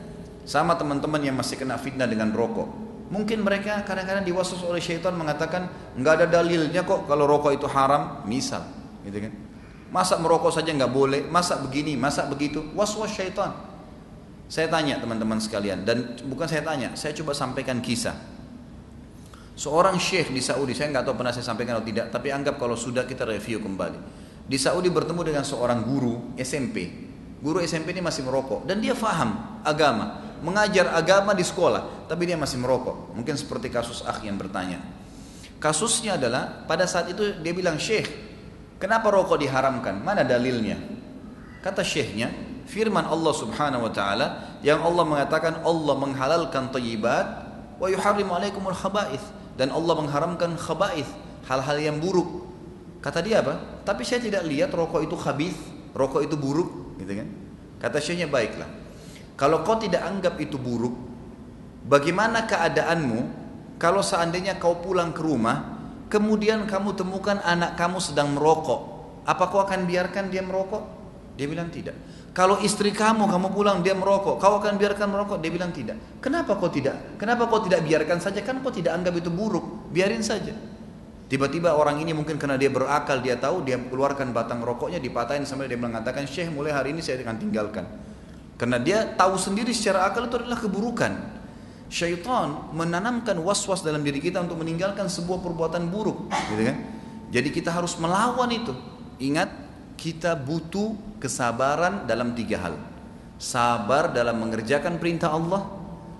Sama teman-teman yang masih kena fitnah dengan rokok. Mungkin mereka kadang-kadang diwaswas oleh syaitan mengatakan nggak ada dalilnya kok kalau rokok itu haram, misal, gitu kan? Masa merokok saja nggak boleh, masa begini, masa begitu, was-was syaitan. Saya tanya teman-teman sekalian, dan bukan saya tanya, saya coba sampaikan kisah. Seorang syekh di Saudi, saya nggak tahu pernah saya sampaikan atau tidak, tapi anggap kalau sudah kita review kembali. Di Saudi bertemu dengan seorang guru SMP. Guru SMP ini masih merokok dan dia faham agama, mengajar agama di sekolah, tapi dia masih merokok. Mungkin seperti kasus akh yang bertanya. Kasusnya adalah pada saat itu dia bilang, "Syekh, Kenapa rokok diharamkan? Mana dalilnya? Kata syekhnya, firman Allah Subhanahu wa taala yang Allah mengatakan Allah menghalalkan thayyibat wa yuharrimu alaikumul khaba'ith dan Allah mengharamkan khaba'ith, hal-hal yang buruk. Kata dia apa? Tapi saya tidak lihat rokok itu khabith, rokok itu buruk, gitu kan? Kata syekhnya baiklah. Kalau kau tidak anggap itu buruk, bagaimana keadaanmu kalau seandainya kau pulang ke rumah kemudian kamu temukan anak kamu sedang merokok, apa kau akan biarkan dia merokok? Dia bilang tidak. Kalau istri kamu kamu pulang dia merokok, kau akan biarkan merokok? Dia bilang tidak. Kenapa kau tidak? Kenapa kau tidak biarkan saja? Kan kau tidak anggap itu buruk, biarin saja. Tiba-tiba orang ini mungkin karena dia berakal, dia tahu, dia keluarkan batang rokoknya, dipatahin sampai dia mengatakan, Syekh mulai hari ini saya akan tinggalkan. Karena dia tahu sendiri secara akal itu adalah keburukan syaitan menanamkan was-was dalam diri kita untuk meninggalkan sebuah perbuatan buruk, gitu kan? Jadi kita harus melawan itu. Ingat, kita butuh kesabaran dalam tiga hal. Sabar dalam mengerjakan perintah Allah,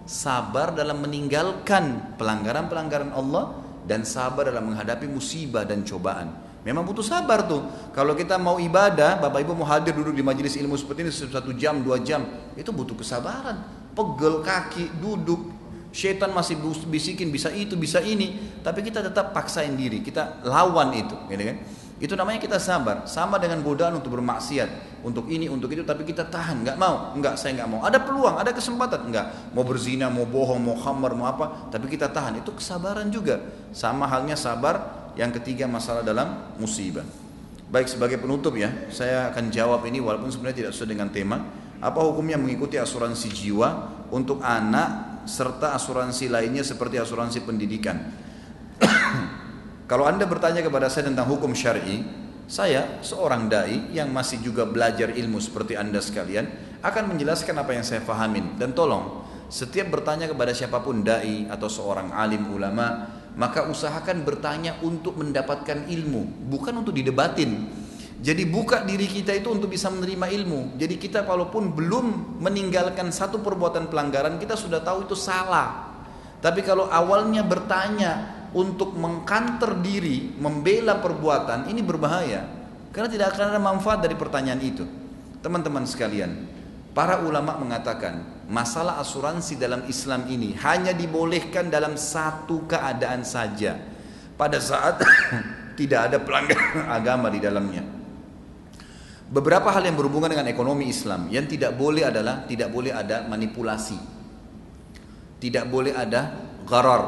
sabar dalam meninggalkan pelanggaran-pelanggaran Allah, dan sabar dalam menghadapi musibah dan cobaan. Memang butuh sabar tuh. Kalau kita mau ibadah, Bapak Ibu mau hadir duduk di majelis ilmu seperti ini satu jam, dua jam, itu butuh kesabaran. Pegel kaki, duduk, Syaitan masih bisikin bisa itu, bisa ini, tapi kita tetap paksain diri, kita lawan itu, gitu kan? Itu namanya kita sabar, sama dengan godaan untuk bermaksiat, untuk ini, untuk itu, tapi kita tahan, nggak mau, nggak saya nggak mau. Ada peluang, ada kesempatan, nggak mau berzina, mau bohong, mau khamar, mau apa, tapi kita tahan. Itu kesabaran juga, sama halnya sabar. Yang ketiga masalah dalam musibah. Baik sebagai penutup ya, saya akan jawab ini walaupun sebenarnya tidak sesuai dengan tema. Apa hukumnya mengikuti asuransi jiwa untuk anak serta asuransi lainnya seperti asuransi pendidikan. Kalau Anda bertanya kepada saya tentang hukum syar'i, saya seorang dai yang masih juga belajar ilmu seperti Anda sekalian akan menjelaskan apa yang saya fahamin dan tolong setiap bertanya kepada siapa pun dai atau seorang alim ulama maka usahakan bertanya untuk mendapatkan ilmu bukan untuk didebatin jadi buka diri kita itu untuk bisa menerima ilmu. Jadi kita kalaupun belum meninggalkan satu perbuatan pelanggaran, kita sudah tahu itu salah. Tapi kalau awalnya bertanya untuk mengkanter diri, membela perbuatan, ini berbahaya. Karena tidak akan ada manfaat dari pertanyaan itu. Teman-teman sekalian, para ulama mengatakan masalah asuransi dalam Islam ini hanya dibolehkan dalam satu keadaan saja. Pada saat tidak ada pelanggaran agama di dalamnya. Beberapa hal yang berhubungan dengan ekonomi Islam yang tidak boleh adalah tidak boleh ada manipulasi. Tidak boleh ada gharar,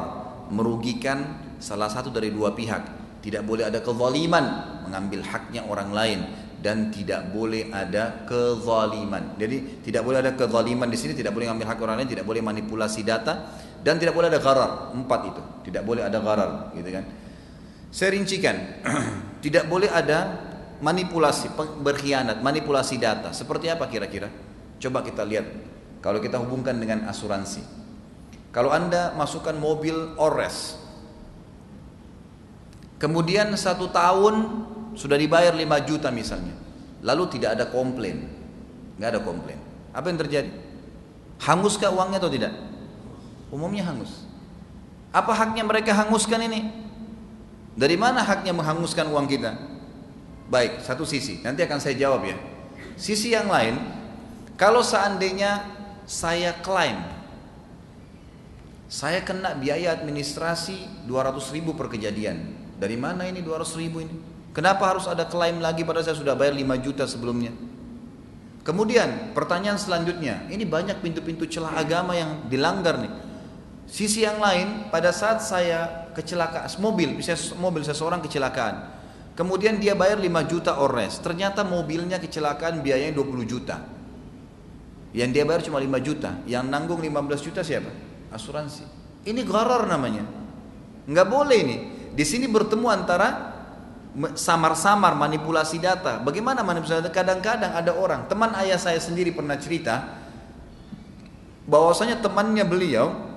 merugikan salah satu dari dua pihak. Tidak boleh ada kezaliman, mengambil haknya orang lain dan tidak boleh ada kezaliman. Jadi tidak boleh ada kezaliman di sini, tidak boleh mengambil hak orang lain, tidak boleh manipulasi data dan tidak boleh ada gharar. Empat itu, tidak boleh ada gharar, gitu kan. Saya rincikan, tidak boleh ada manipulasi, berkhianat, manipulasi data. Seperti apa kira-kira? Coba kita lihat. Kalau kita hubungkan dengan asuransi. Kalau Anda masukkan mobil Ores, Kemudian satu tahun sudah dibayar 5 juta misalnya. Lalu tidak ada komplain. Nggak ada komplain. Apa yang terjadi? Hanguskah uangnya atau tidak? Umumnya hangus. Apa haknya mereka hanguskan ini? Dari mana haknya menghanguskan uang kita? Baik, satu sisi. Nanti akan saya jawab ya. Sisi yang lain, kalau seandainya saya klaim saya kena biaya administrasi 200 ribu per kejadian dari mana ini 200 ribu ini? Kenapa harus ada klaim lagi pada saya sudah bayar 5 juta sebelumnya? Kemudian pertanyaan selanjutnya, ini banyak pintu-pintu celah agama yang dilanggar nih. Sisi yang lain, pada saat saya kecelakaan, mobil, bisa mobil seseorang kecelakaan. Kemudian dia bayar 5 juta ores, ternyata mobilnya kecelakaan biayanya 20 juta. Yang dia bayar cuma 5 juta, yang nanggung 15 juta siapa? Asuransi. Ini gharar namanya. Enggak boleh ini. Di sini bertemu antara samar-samar manipulasi data. Bagaimana manipulasi data? Kadang-kadang ada orang, teman ayah saya sendiri pernah cerita bahwasanya temannya beliau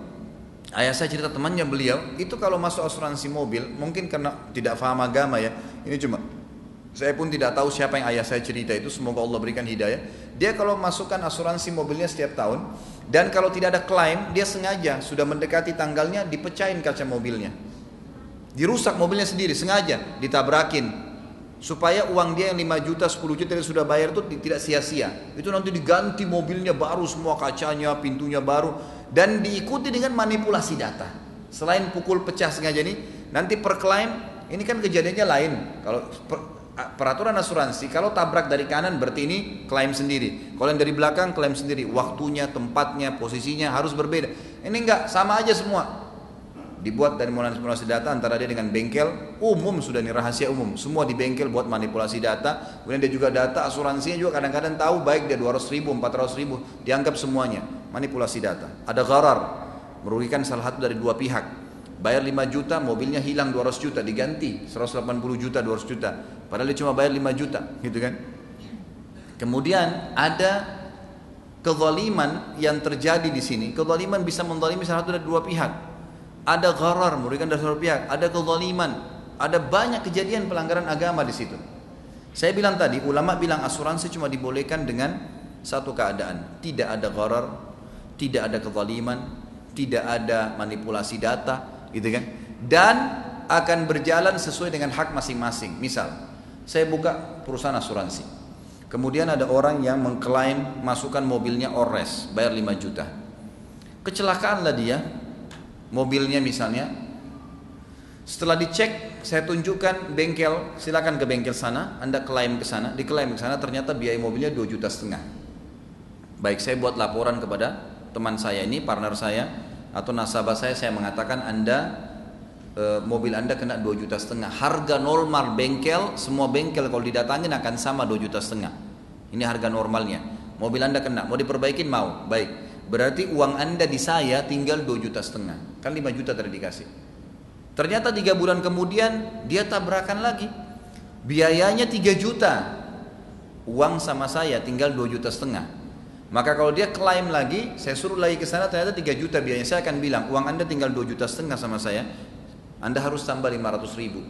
Ayah saya cerita temannya beliau itu kalau masuk asuransi mobil mungkin karena tidak paham agama ya ini cuma saya pun tidak tahu siapa yang ayah saya cerita itu semoga Allah berikan hidayah dia kalau masukkan asuransi mobilnya setiap tahun dan kalau tidak ada klaim dia sengaja sudah mendekati tanggalnya dipecahin kaca mobilnya Dirusak mobilnya sendiri, sengaja ditabrakin. Supaya uang dia yang 5 juta, 10 juta yang sudah bayar itu tidak sia-sia. Itu nanti diganti mobilnya baru, semua kacanya, pintunya baru. Dan diikuti dengan manipulasi data. Selain pukul pecah sengaja ini, nanti per klaim, ini kan kejadiannya lain. Kalau per, peraturan asuransi, kalau tabrak dari kanan berarti ini klaim sendiri. Kalau yang dari belakang klaim sendiri. Waktunya, tempatnya, posisinya harus berbeda. Ini enggak, sama aja semua dibuat dari manipulasi data antara dia dengan bengkel umum sudah nih rahasia umum. Semua di bengkel buat manipulasi data. Kemudian dia juga data asuransinya juga kadang-kadang tahu baik dia 200 ribu 400 ribu dianggap semuanya manipulasi data. Ada gharar merugikan salah satu dari dua pihak. Bayar 5 juta mobilnya hilang 200 juta diganti 180 juta 200 juta. Padahal dia cuma bayar 5 juta gitu kan? Kemudian ada kezaliman yang terjadi di sini. Kezaliman bisa menzalimi salah satu dari dua pihak ada gharar merugikan dari satu pihak, ada kezaliman, ada banyak kejadian pelanggaran agama di situ. Saya bilang tadi, ulama bilang asuransi cuma dibolehkan dengan satu keadaan, tidak ada gharar, tidak ada kezaliman, tidak ada manipulasi data, gitu kan? Dan akan berjalan sesuai dengan hak masing-masing. Misal, saya buka perusahaan asuransi. Kemudian ada orang yang mengklaim masukkan mobilnya Ores, bayar 5 juta. Kecelakaanlah dia, mobilnya misalnya. Setelah dicek saya tunjukkan bengkel. Silakan ke bengkel sana. Anda klaim ke sana. Diklaim ke sana ternyata biaya mobilnya 2 juta setengah. Baik saya buat laporan kepada teman saya ini partner saya atau nasabah saya. Saya mengatakan anda e, mobil anda kena 2 juta setengah. Harga normal bengkel semua bengkel kalau didatangin akan sama 2 juta setengah. Ini harga normalnya. Mobil anda kena. Mau diperbaikin mau. Baik Berarti uang anda di saya tinggal 2 juta setengah. Kan 5 juta tadi dikasih. Ternyata tiga bulan kemudian dia tabrakan lagi. Biayanya 3 juta. Uang sama saya tinggal 2 juta setengah. Maka kalau dia klaim lagi, saya suruh lagi ke sana ternyata 3 juta biayanya. Saya akan bilang, uang Anda tinggal 2 juta setengah sama saya. Anda harus tambah 500 ribu.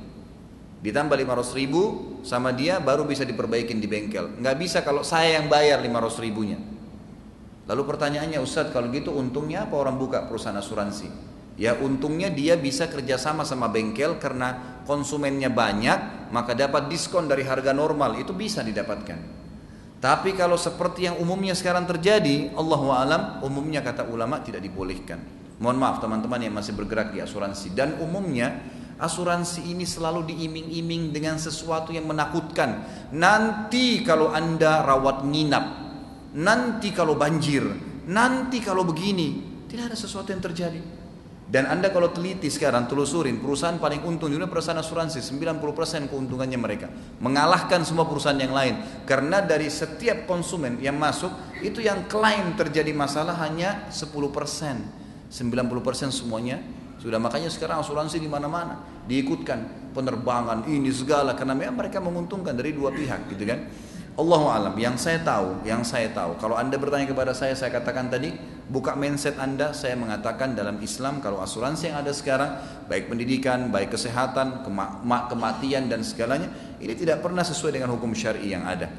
Ditambah 500 ribu sama dia baru bisa diperbaikin di bengkel. Nggak bisa kalau saya yang bayar 500 ribunya. Lalu pertanyaannya Ustadz kalau gitu untungnya apa orang buka perusahaan asuransi? Ya untungnya dia bisa kerjasama sama bengkel karena konsumennya banyak maka dapat diskon dari harga normal itu bisa didapatkan. Tapi kalau seperti yang umumnya sekarang terjadi, Allah alam umumnya kata ulama tidak dibolehkan. Mohon maaf teman-teman yang masih bergerak di asuransi dan umumnya asuransi ini selalu diiming-iming dengan sesuatu yang menakutkan. Nanti kalau Anda rawat nginap nanti kalau banjir, nanti kalau begini, tidak ada sesuatu yang terjadi. Dan Anda kalau teliti sekarang, telusurin, perusahaan paling untung dunia perusahaan asuransi, 90% keuntungannya mereka. Mengalahkan semua perusahaan yang lain. Karena dari setiap konsumen yang masuk, itu yang klaim terjadi masalah hanya 10%. 90% semuanya sudah makanya sekarang asuransi di mana-mana diikutkan penerbangan ini segala karena memang mereka menguntungkan dari dua pihak gitu kan. Allah alam yang saya tahu, yang saya tahu. Kalau anda bertanya kepada saya, saya katakan tadi buka mindset anda. Saya mengatakan dalam Islam kalau asuransi yang ada sekarang, baik pendidikan, baik kesehatan, kematian dan segalanya, ini tidak pernah sesuai dengan hukum syari yang ada.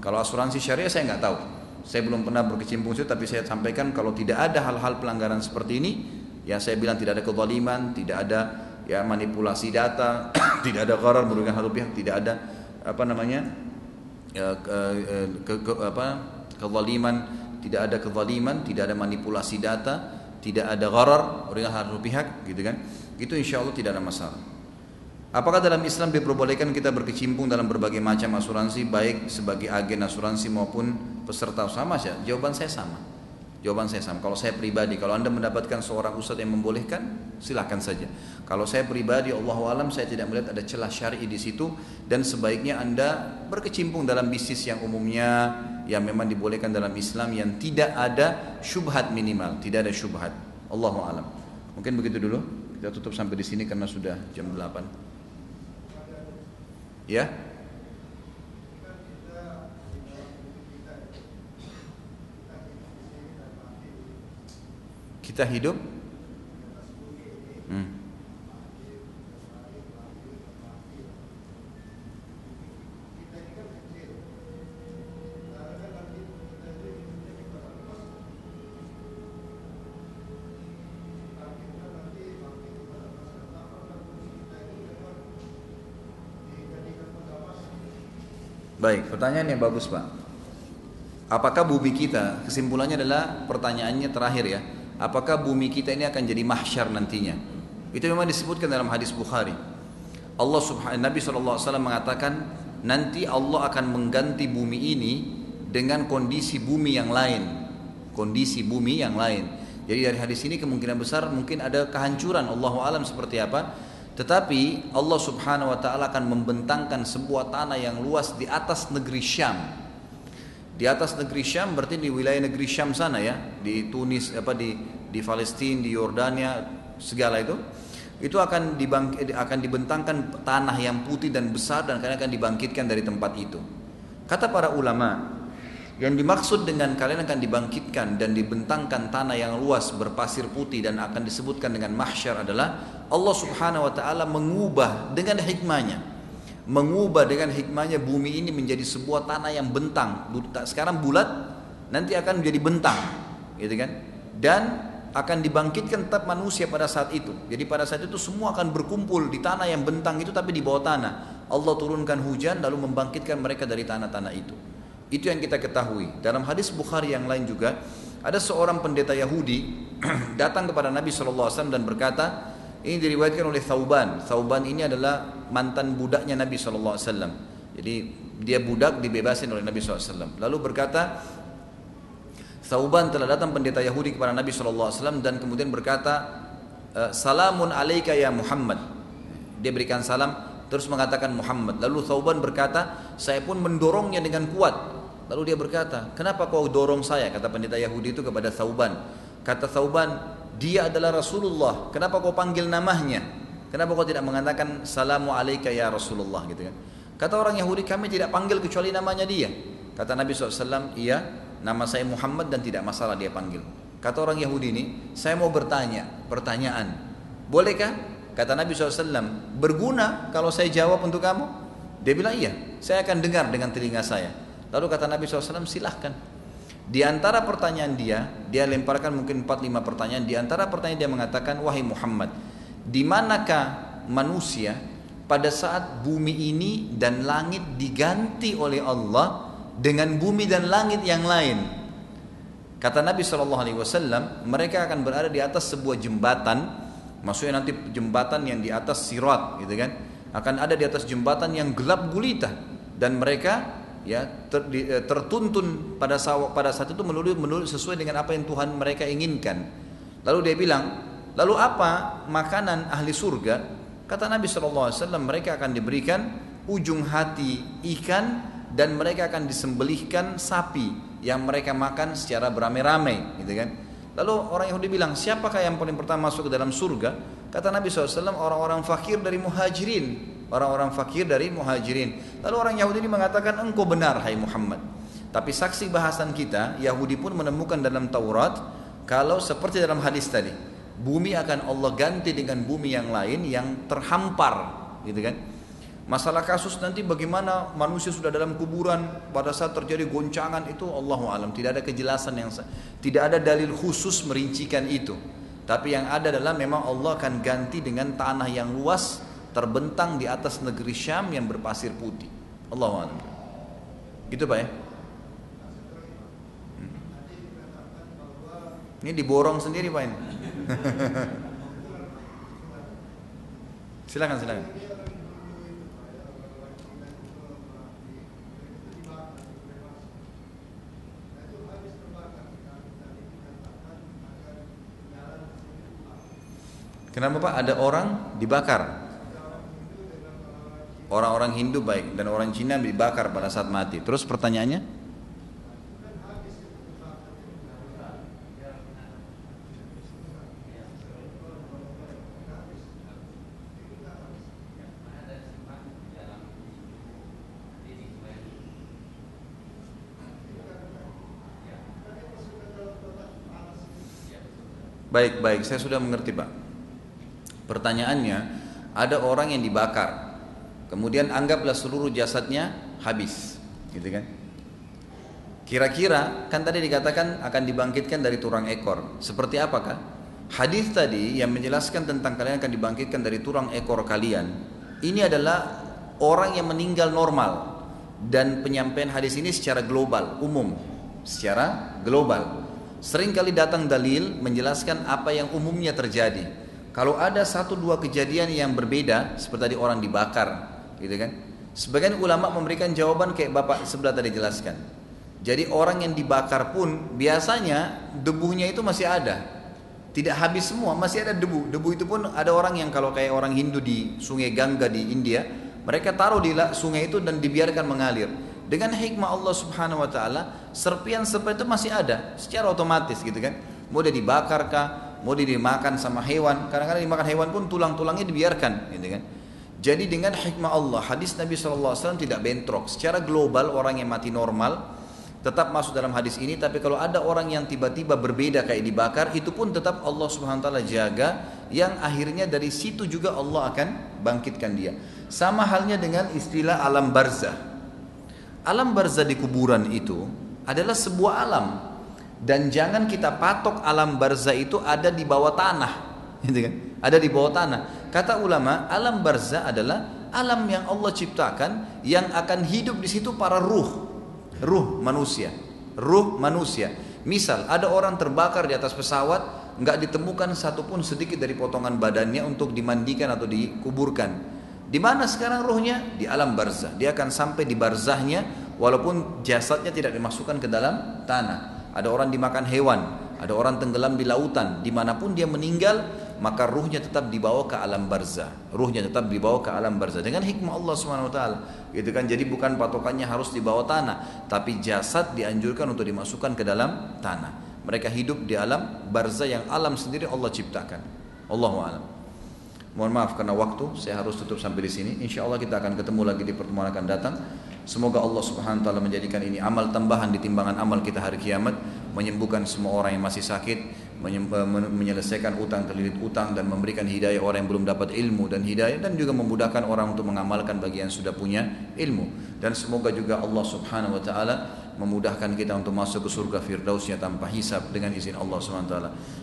Kalau asuransi syariah saya nggak tahu. Saya belum pernah berkecimpung situ, tapi saya sampaikan kalau tidak ada hal-hal pelanggaran seperti ini, yang saya bilang tidak ada kezaliman, tidak ada ya manipulasi data, tidak ada gharar merugikan satu pihak, tidak ada apa namanya ya, ke, ke, ke, apa kezaliman, tidak ada kezaliman, tidak ada manipulasi data, tidak ada gharar dengan satu pihak, gitu kan? Itu insya Allah tidak ada masalah. Apakah dalam Islam diperbolehkan kita berkecimpung dalam berbagai macam asuransi baik sebagai agen asuransi maupun peserta sama saja? Jawaban saya sama. Jawaban saya sama. Kalau saya pribadi, kalau anda mendapatkan seorang ustadz yang membolehkan, silahkan saja. Kalau saya pribadi, Allah alam saya tidak melihat ada celah syari di situ dan sebaiknya anda berkecimpung dalam bisnis yang umumnya yang memang dibolehkan dalam Islam yang tidak ada syubhat minimal, tidak ada syubhat. Allah alam. Mungkin begitu dulu. Kita tutup sampai di sini karena sudah jam 8. Ya? Kita hidup hmm. Baik, pertanyaan yang bagus Pak. Apakah bumi kita, kesimpulannya adalah pertanyaannya terakhir ya, apakah bumi kita ini akan jadi mahsyar nantinya. Itu memang disebutkan dalam hadis Bukhari. Allah Subhanahu Nabi SAW mengatakan nanti Allah akan mengganti bumi ini dengan kondisi bumi yang lain. Kondisi bumi yang lain. Jadi dari hadis ini kemungkinan besar mungkin ada kehancuran Allah alam seperti apa. Tetapi Allah Subhanahu wa taala akan membentangkan sebuah tanah yang luas di atas negeri Syam di atas negeri Syam berarti di wilayah negeri Syam sana ya, di Tunis apa di di Palestina, di Yordania, segala itu. Itu akan dibang, akan dibentangkan tanah yang putih dan besar dan kalian akan dibangkitkan dari tempat itu. Kata para ulama, yang dimaksud dengan kalian akan dibangkitkan dan dibentangkan tanah yang luas berpasir putih dan akan disebutkan dengan mahsyar adalah Allah Subhanahu wa taala mengubah dengan hikmahnya mengubah dengan hikmahnya bumi ini menjadi sebuah tanah yang bentang. Sekarang bulat, nanti akan menjadi bentang, gitu kan? Dan akan dibangkitkan tetap manusia pada saat itu. Jadi pada saat itu semua akan berkumpul di tanah yang bentang itu tapi di bawah tanah. Allah turunkan hujan lalu membangkitkan mereka dari tanah-tanah itu. Itu yang kita ketahui. Dalam hadis Bukhari yang lain juga ada seorang pendeta Yahudi datang kepada Nabi SAW dan berkata, ini diriwayatkan oleh Thauban. Thauban ini adalah mantan budaknya Nabi SAW. Jadi dia budak dibebasin oleh Nabi SAW. Lalu berkata, Thauban telah datang pendeta Yahudi kepada Nabi SAW dan kemudian berkata, eh, Salamun alaika ya Muhammad. Dia berikan salam, terus mengatakan Muhammad. Lalu Thauban berkata, saya pun mendorongnya dengan kuat. Lalu dia berkata, kenapa kau dorong saya? Kata pendeta Yahudi itu kepada Thauban. Kata Thauban, dia adalah Rasulullah. Kenapa kau panggil namanya? Kenapa kau tidak mengatakan salamu alaika ya Rasulullah gitu kan? Kata orang Yahudi kami tidak panggil kecuali namanya dia. Kata Nabi SAW, iya nama saya Muhammad dan tidak masalah dia panggil. Kata orang Yahudi ini, saya mau bertanya, pertanyaan. Bolehkah? Kata Nabi SAW, berguna kalau saya jawab untuk kamu? Dia bilang iya, saya akan dengar dengan telinga saya. Lalu kata Nabi SAW, silahkan. Di antara pertanyaan dia, dia lemparkan mungkin 4-5 pertanyaan. Di antara pertanyaan dia mengatakan, wahai Muhammad, di manakah manusia pada saat bumi ini dan langit diganti oleh Allah dengan bumi dan langit yang lain? Kata Nabi SAW, mereka akan berada di atas sebuah jembatan, maksudnya nanti jembatan yang di atas sirat, gitu kan? Akan ada di atas jembatan yang gelap gulita dan mereka ya ter, di, eh, tertuntun pada saat pada saat itu menulis menulis sesuai dengan apa yang Tuhan mereka inginkan. Lalu dia bilang, Lalu apa makanan ahli surga? Kata Nabi SAW, mereka akan diberikan ujung hati ikan dan mereka akan disembelihkan sapi yang mereka makan secara beramai-ramai, gitu kan? Lalu orang Yahudi bilang, siapakah yang paling pertama masuk ke dalam surga? Kata Nabi SAW, orang-orang fakir dari muhajirin. Orang-orang fakir dari muhajirin. Lalu orang Yahudi ini mengatakan, engkau benar hai Muhammad. Tapi saksi bahasan kita, Yahudi pun menemukan dalam Taurat, kalau seperti dalam hadis tadi, bumi akan Allah ganti dengan bumi yang lain yang terhampar, gitu kan? Masalah kasus nanti bagaimana manusia sudah dalam kuburan pada saat terjadi goncangan itu Allahu alam tidak ada kejelasan yang tidak ada dalil khusus merincikan itu. Tapi yang ada adalah memang Allah akan ganti dengan tanah yang luas terbentang di atas negeri Syam yang berpasir putih. Allahu alam. Gitu Pak ya? Hmm. Ini diborong sendiri Pak ini. silakan silakan. Kenapa Pak? Ada orang dibakar. Orang-orang Hindu baik dan orang Cina dibakar pada saat mati. Terus pertanyaannya? Baik, baik, saya sudah mengerti Pak. Pertanyaannya, ada orang yang dibakar, kemudian anggaplah seluruh jasadnya habis, gitu kan? Kira-kira kan tadi dikatakan akan dibangkitkan dari tulang ekor. Seperti apakah? Hadis tadi yang menjelaskan tentang kalian akan dibangkitkan dari tulang ekor kalian. Ini adalah orang yang meninggal normal dan penyampaian hadis ini secara global, umum, secara global. Sering kali datang dalil menjelaskan apa yang umumnya terjadi. Kalau ada satu dua kejadian yang berbeda seperti tadi orang dibakar, gitu kan? Sebagian ulama memberikan jawaban kayak Bapak sebelah tadi jelaskan. Jadi orang yang dibakar pun biasanya debunya itu masih ada. Tidak habis semua, masih ada debu. Debu itu pun ada orang yang kalau kayak orang Hindu di Sungai Gangga di India, mereka taruh di sungai itu dan dibiarkan mengalir. Dengan hikmah Allah Subhanahu wa taala, serpian seperti itu masih ada secara otomatis gitu kan. Mau dia dibakar kah, mau dimakan sama hewan kadang-kadang dimakan hewan pun tulang-tulangnya dibiarkan gitu kan jadi dengan hikmah Allah hadis Nabi SAW tidak bentrok. Secara global orang yang mati normal tetap masuk dalam hadis ini tapi kalau ada orang yang tiba-tiba berbeda kayak dibakar itu pun tetap Allah Subhanahu wa taala jaga yang akhirnya dari situ juga Allah akan bangkitkan dia. Sama halnya dengan istilah alam barzah. Alam barzah di kuburan itu adalah sebuah alam. Dan jangan kita patok alam barza itu ada di bawah tanah gitu kan? Ada di bawah tanah. Kata ulama alam barza adalah alam yang Allah ciptakan yang akan hidup di situ para ruh. Ruh manusia. Ruh manusia. Misal ada orang terbakar di atas pesawat nggak ditemukan satupun sedikit dari potongan badannya untuk dimandikan atau dikuburkan. Di mana sekarang ruhnya? Di alam barzah dia akan sampai di barzahnya walaupun jasadnya tidak dimasukkan ke dalam tanah. Ada orang dimakan hewan, ada orang tenggelam di lautan, di mana pun dia meninggal, maka ruhnya tetap dibawa ke alam barzah. Ruhnya tetap dibawa ke alam barzah dengan hikmah Allah Subhanahu wa taala. Gitu kan? Jadi bukan patokannya harus dibawa tanah, tapi jasad dianjurkan untuk dimasukkan ke dalam tanah. Mereka hidup di alam barzah yang alam sendiri Allah ciptakan. Allahu a'lam. Mohon maaf karena waktu saya harus tutup sampai di sini. Insya Allah kita akan ketemu lagi di pertemuan akan datang. Semoga Allah Subhanahu wa taala menjadikan ini amal tambahan di timbangan amal kita hari kiamat, menyembuhkan semua orang yang masih sakit, menyelesaikan utang terlilit utang dan memberikan hidayah orang yang belum dapat ilmu dan hidayah dan juga memudahkan orang untuk mengamalkan bagi yang sudah punya ilmu. Dan semoga juga Allah Subhanahu wa taala memudahkan kita untuk masuk ke surga firdausnya tanpa hisab dengan izin Allah SWT.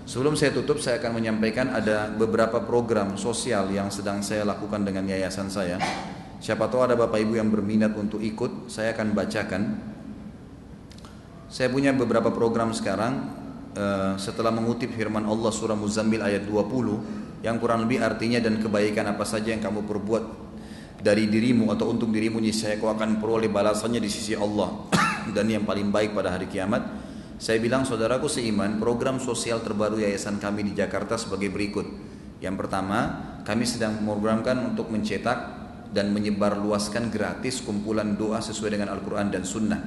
Sebelum saya tutup, saya akan menyampaikan ada beberapa program sosial yang sedang saya lakukan dengan yayasan saya. Siapa tahu ada bapak ibu yang berminat untuk ikut, saya akan bacakan. Saya punya beberapa program sekarang uh, setelah mengutip firman Allah surah Muzammil ayat 20 yang kurang lebih artinya dan kebaikan apa saja yang kamu perbuat dari dirimu atau untuk dirimu niscaya kau akan peroleh balasannya di sisi Allah dan yang paling baik pada hari kiamat. Saya bilang saudaraku seiman, program sosial terbaru yayasan kami di Jakarta sebagai berikut. Yang pertama, kami sedang memprogramkan untuk mencetak dan menyebarluaskan gratis kumpulan doa sesuai dengan Al-Quran dan Sunnah.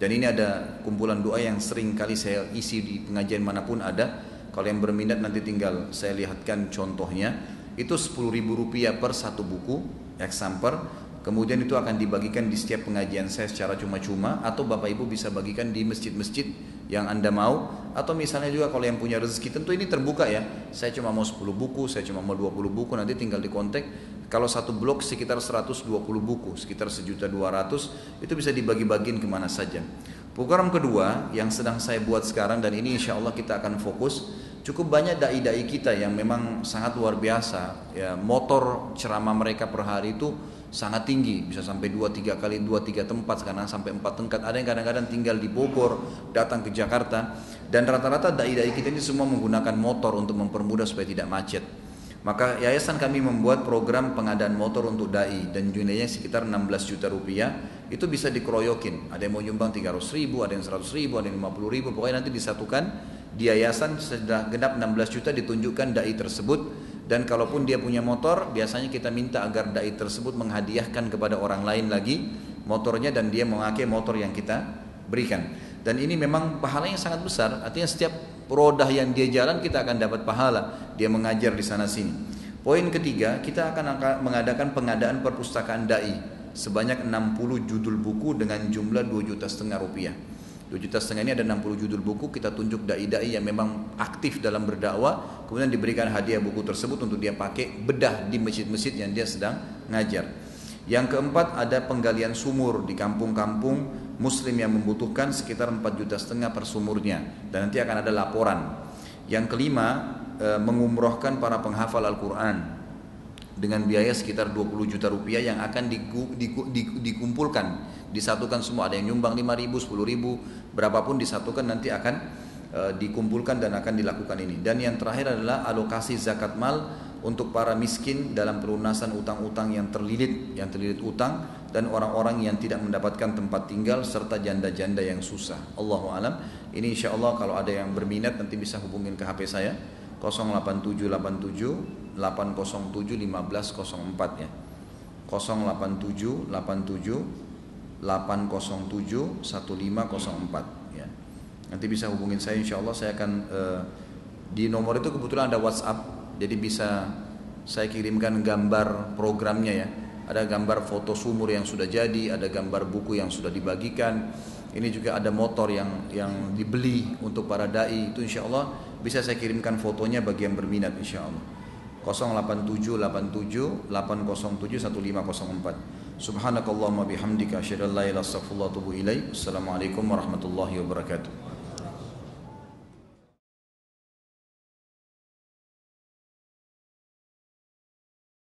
Dan ini ada kumpulan doa yang sering kali saya isi di pengajian mana pun ada. Kalau yang berminat nanti tinggal saya lihatkan contohnya. Itu 10 ribu rupiah per satu buku, example. Kemudian itu akan dibagikan di setiap pengajian saya secara cuma-cuma atau Bapak Ibu bisa bagikan di masjid-masjid yang Anda mau atau misalnya juga kalau yang punya rezeki tentu ini terbuka ya. Saya cuma mau 10 buku, saya cuma mau 20 buku nanti tinggal di kontak. Kalau satu blok sekitar 120 buku, sekitar sejuta 200 itu bisa dibagi-bagiin ke mana saja. Program kedua yang sedang saya buat sekarang dan ini insya Allah kita akan fokus cukup banyak dai-dai kita yang memang sangat luar biasa. Ya motor ceramah mereka per hari itu sangat tinggi. Bisa sampai dua tiga kali dua tiga tempat sekarang sampai empat tempat ada yang kadang-kadang tinggal di Bogor datang ke Jakarta. Dan rata-rata dai-dai kita ini semua menggunakan motor untuk mempermudah supaya tidak macet maka yayasan kami membuat program pengadaan motor untuk dai dan jumlahnya sekitar 16 juta rupiah itu bisa dikeroyokin ada yang mau nyumbang 300 ribu ada yang 100 ribu ada yang 50 ribu pokoknya nanti disatukan di yayasan sudah genap 16 juta ditunjukkan dai tersebut dan kalaupun dia punya motor, biasanya kita minta agar dai tersebut menghadiahkan kepada orang lain lagi motornya dan dia memakai motor yang kita berikan. Dan ini memang pahalanya sangat besar. Artinya setiap roda yang dia jalan kita akan dapat pahala. Dia mengajar di sana sini. Poin ketiga, kita akan mengadakan pengadaan perpustakaan dai sebanyak 60 judul buku dengan jumlah 2 juta setengah rupiah. 2 juta setengah ini ada 60 judul buku kita tunjuk dai-dai yang memang aktif dalam berdakwah kemudian diberikan hadiah buku tersebut untuk dia pakai bedah di masjid-masjid yang dia sedang ngajar yang keempat ada penggalian sumur di kampung-kampung muslim yang membutuhkan sekitar 4 juta setengah per sumurnya. Dan nanti akan ada laporan. Yang kelima e, mengumrohkan para penghafal Al-Quran dengan biaya sekitar 20 juta rupiah yang akan dikumpulkan. Disatukan semua ada yang nyumbang 5 ribu 10 ribu berapapun disatukan nanti akan e, dikumpulkan dan akan dilakukan ini. Dan yang terakhir adalah alokasi zakat mal untuk para miskin dalam pelunasan utang-utang yang terlilit yang terlilit utang dan orang-orang yang tidak mendapatkan tempat tinggal serta janda-janda yang susah. Allahu alam. Ini insya Allah kalau ada yang berminat nanti bisa hubungin ke HP saya 08787 807 1504 ya. 08787 807 1504 ya. Nanti bisa hubungin saya insya Allah saya akan uh, di nomor itu kebetulan ada WhatsApp jadi bisa saya kirimkan gambar programnya ya. Ada gambar foto sumur yang sudah jadi, ada gambar buku yang sudah dibagikan. Ini juga ada motor yang yang dibeli untuk para dai itu insya Allah bisa saya kirimkan fotonya bagi yang berminat insya Allah. 08787 807 1504 Subhanakallahumma bihamdika asyhadu an. Assalamualaikum warahmatullahi wabarakatuh.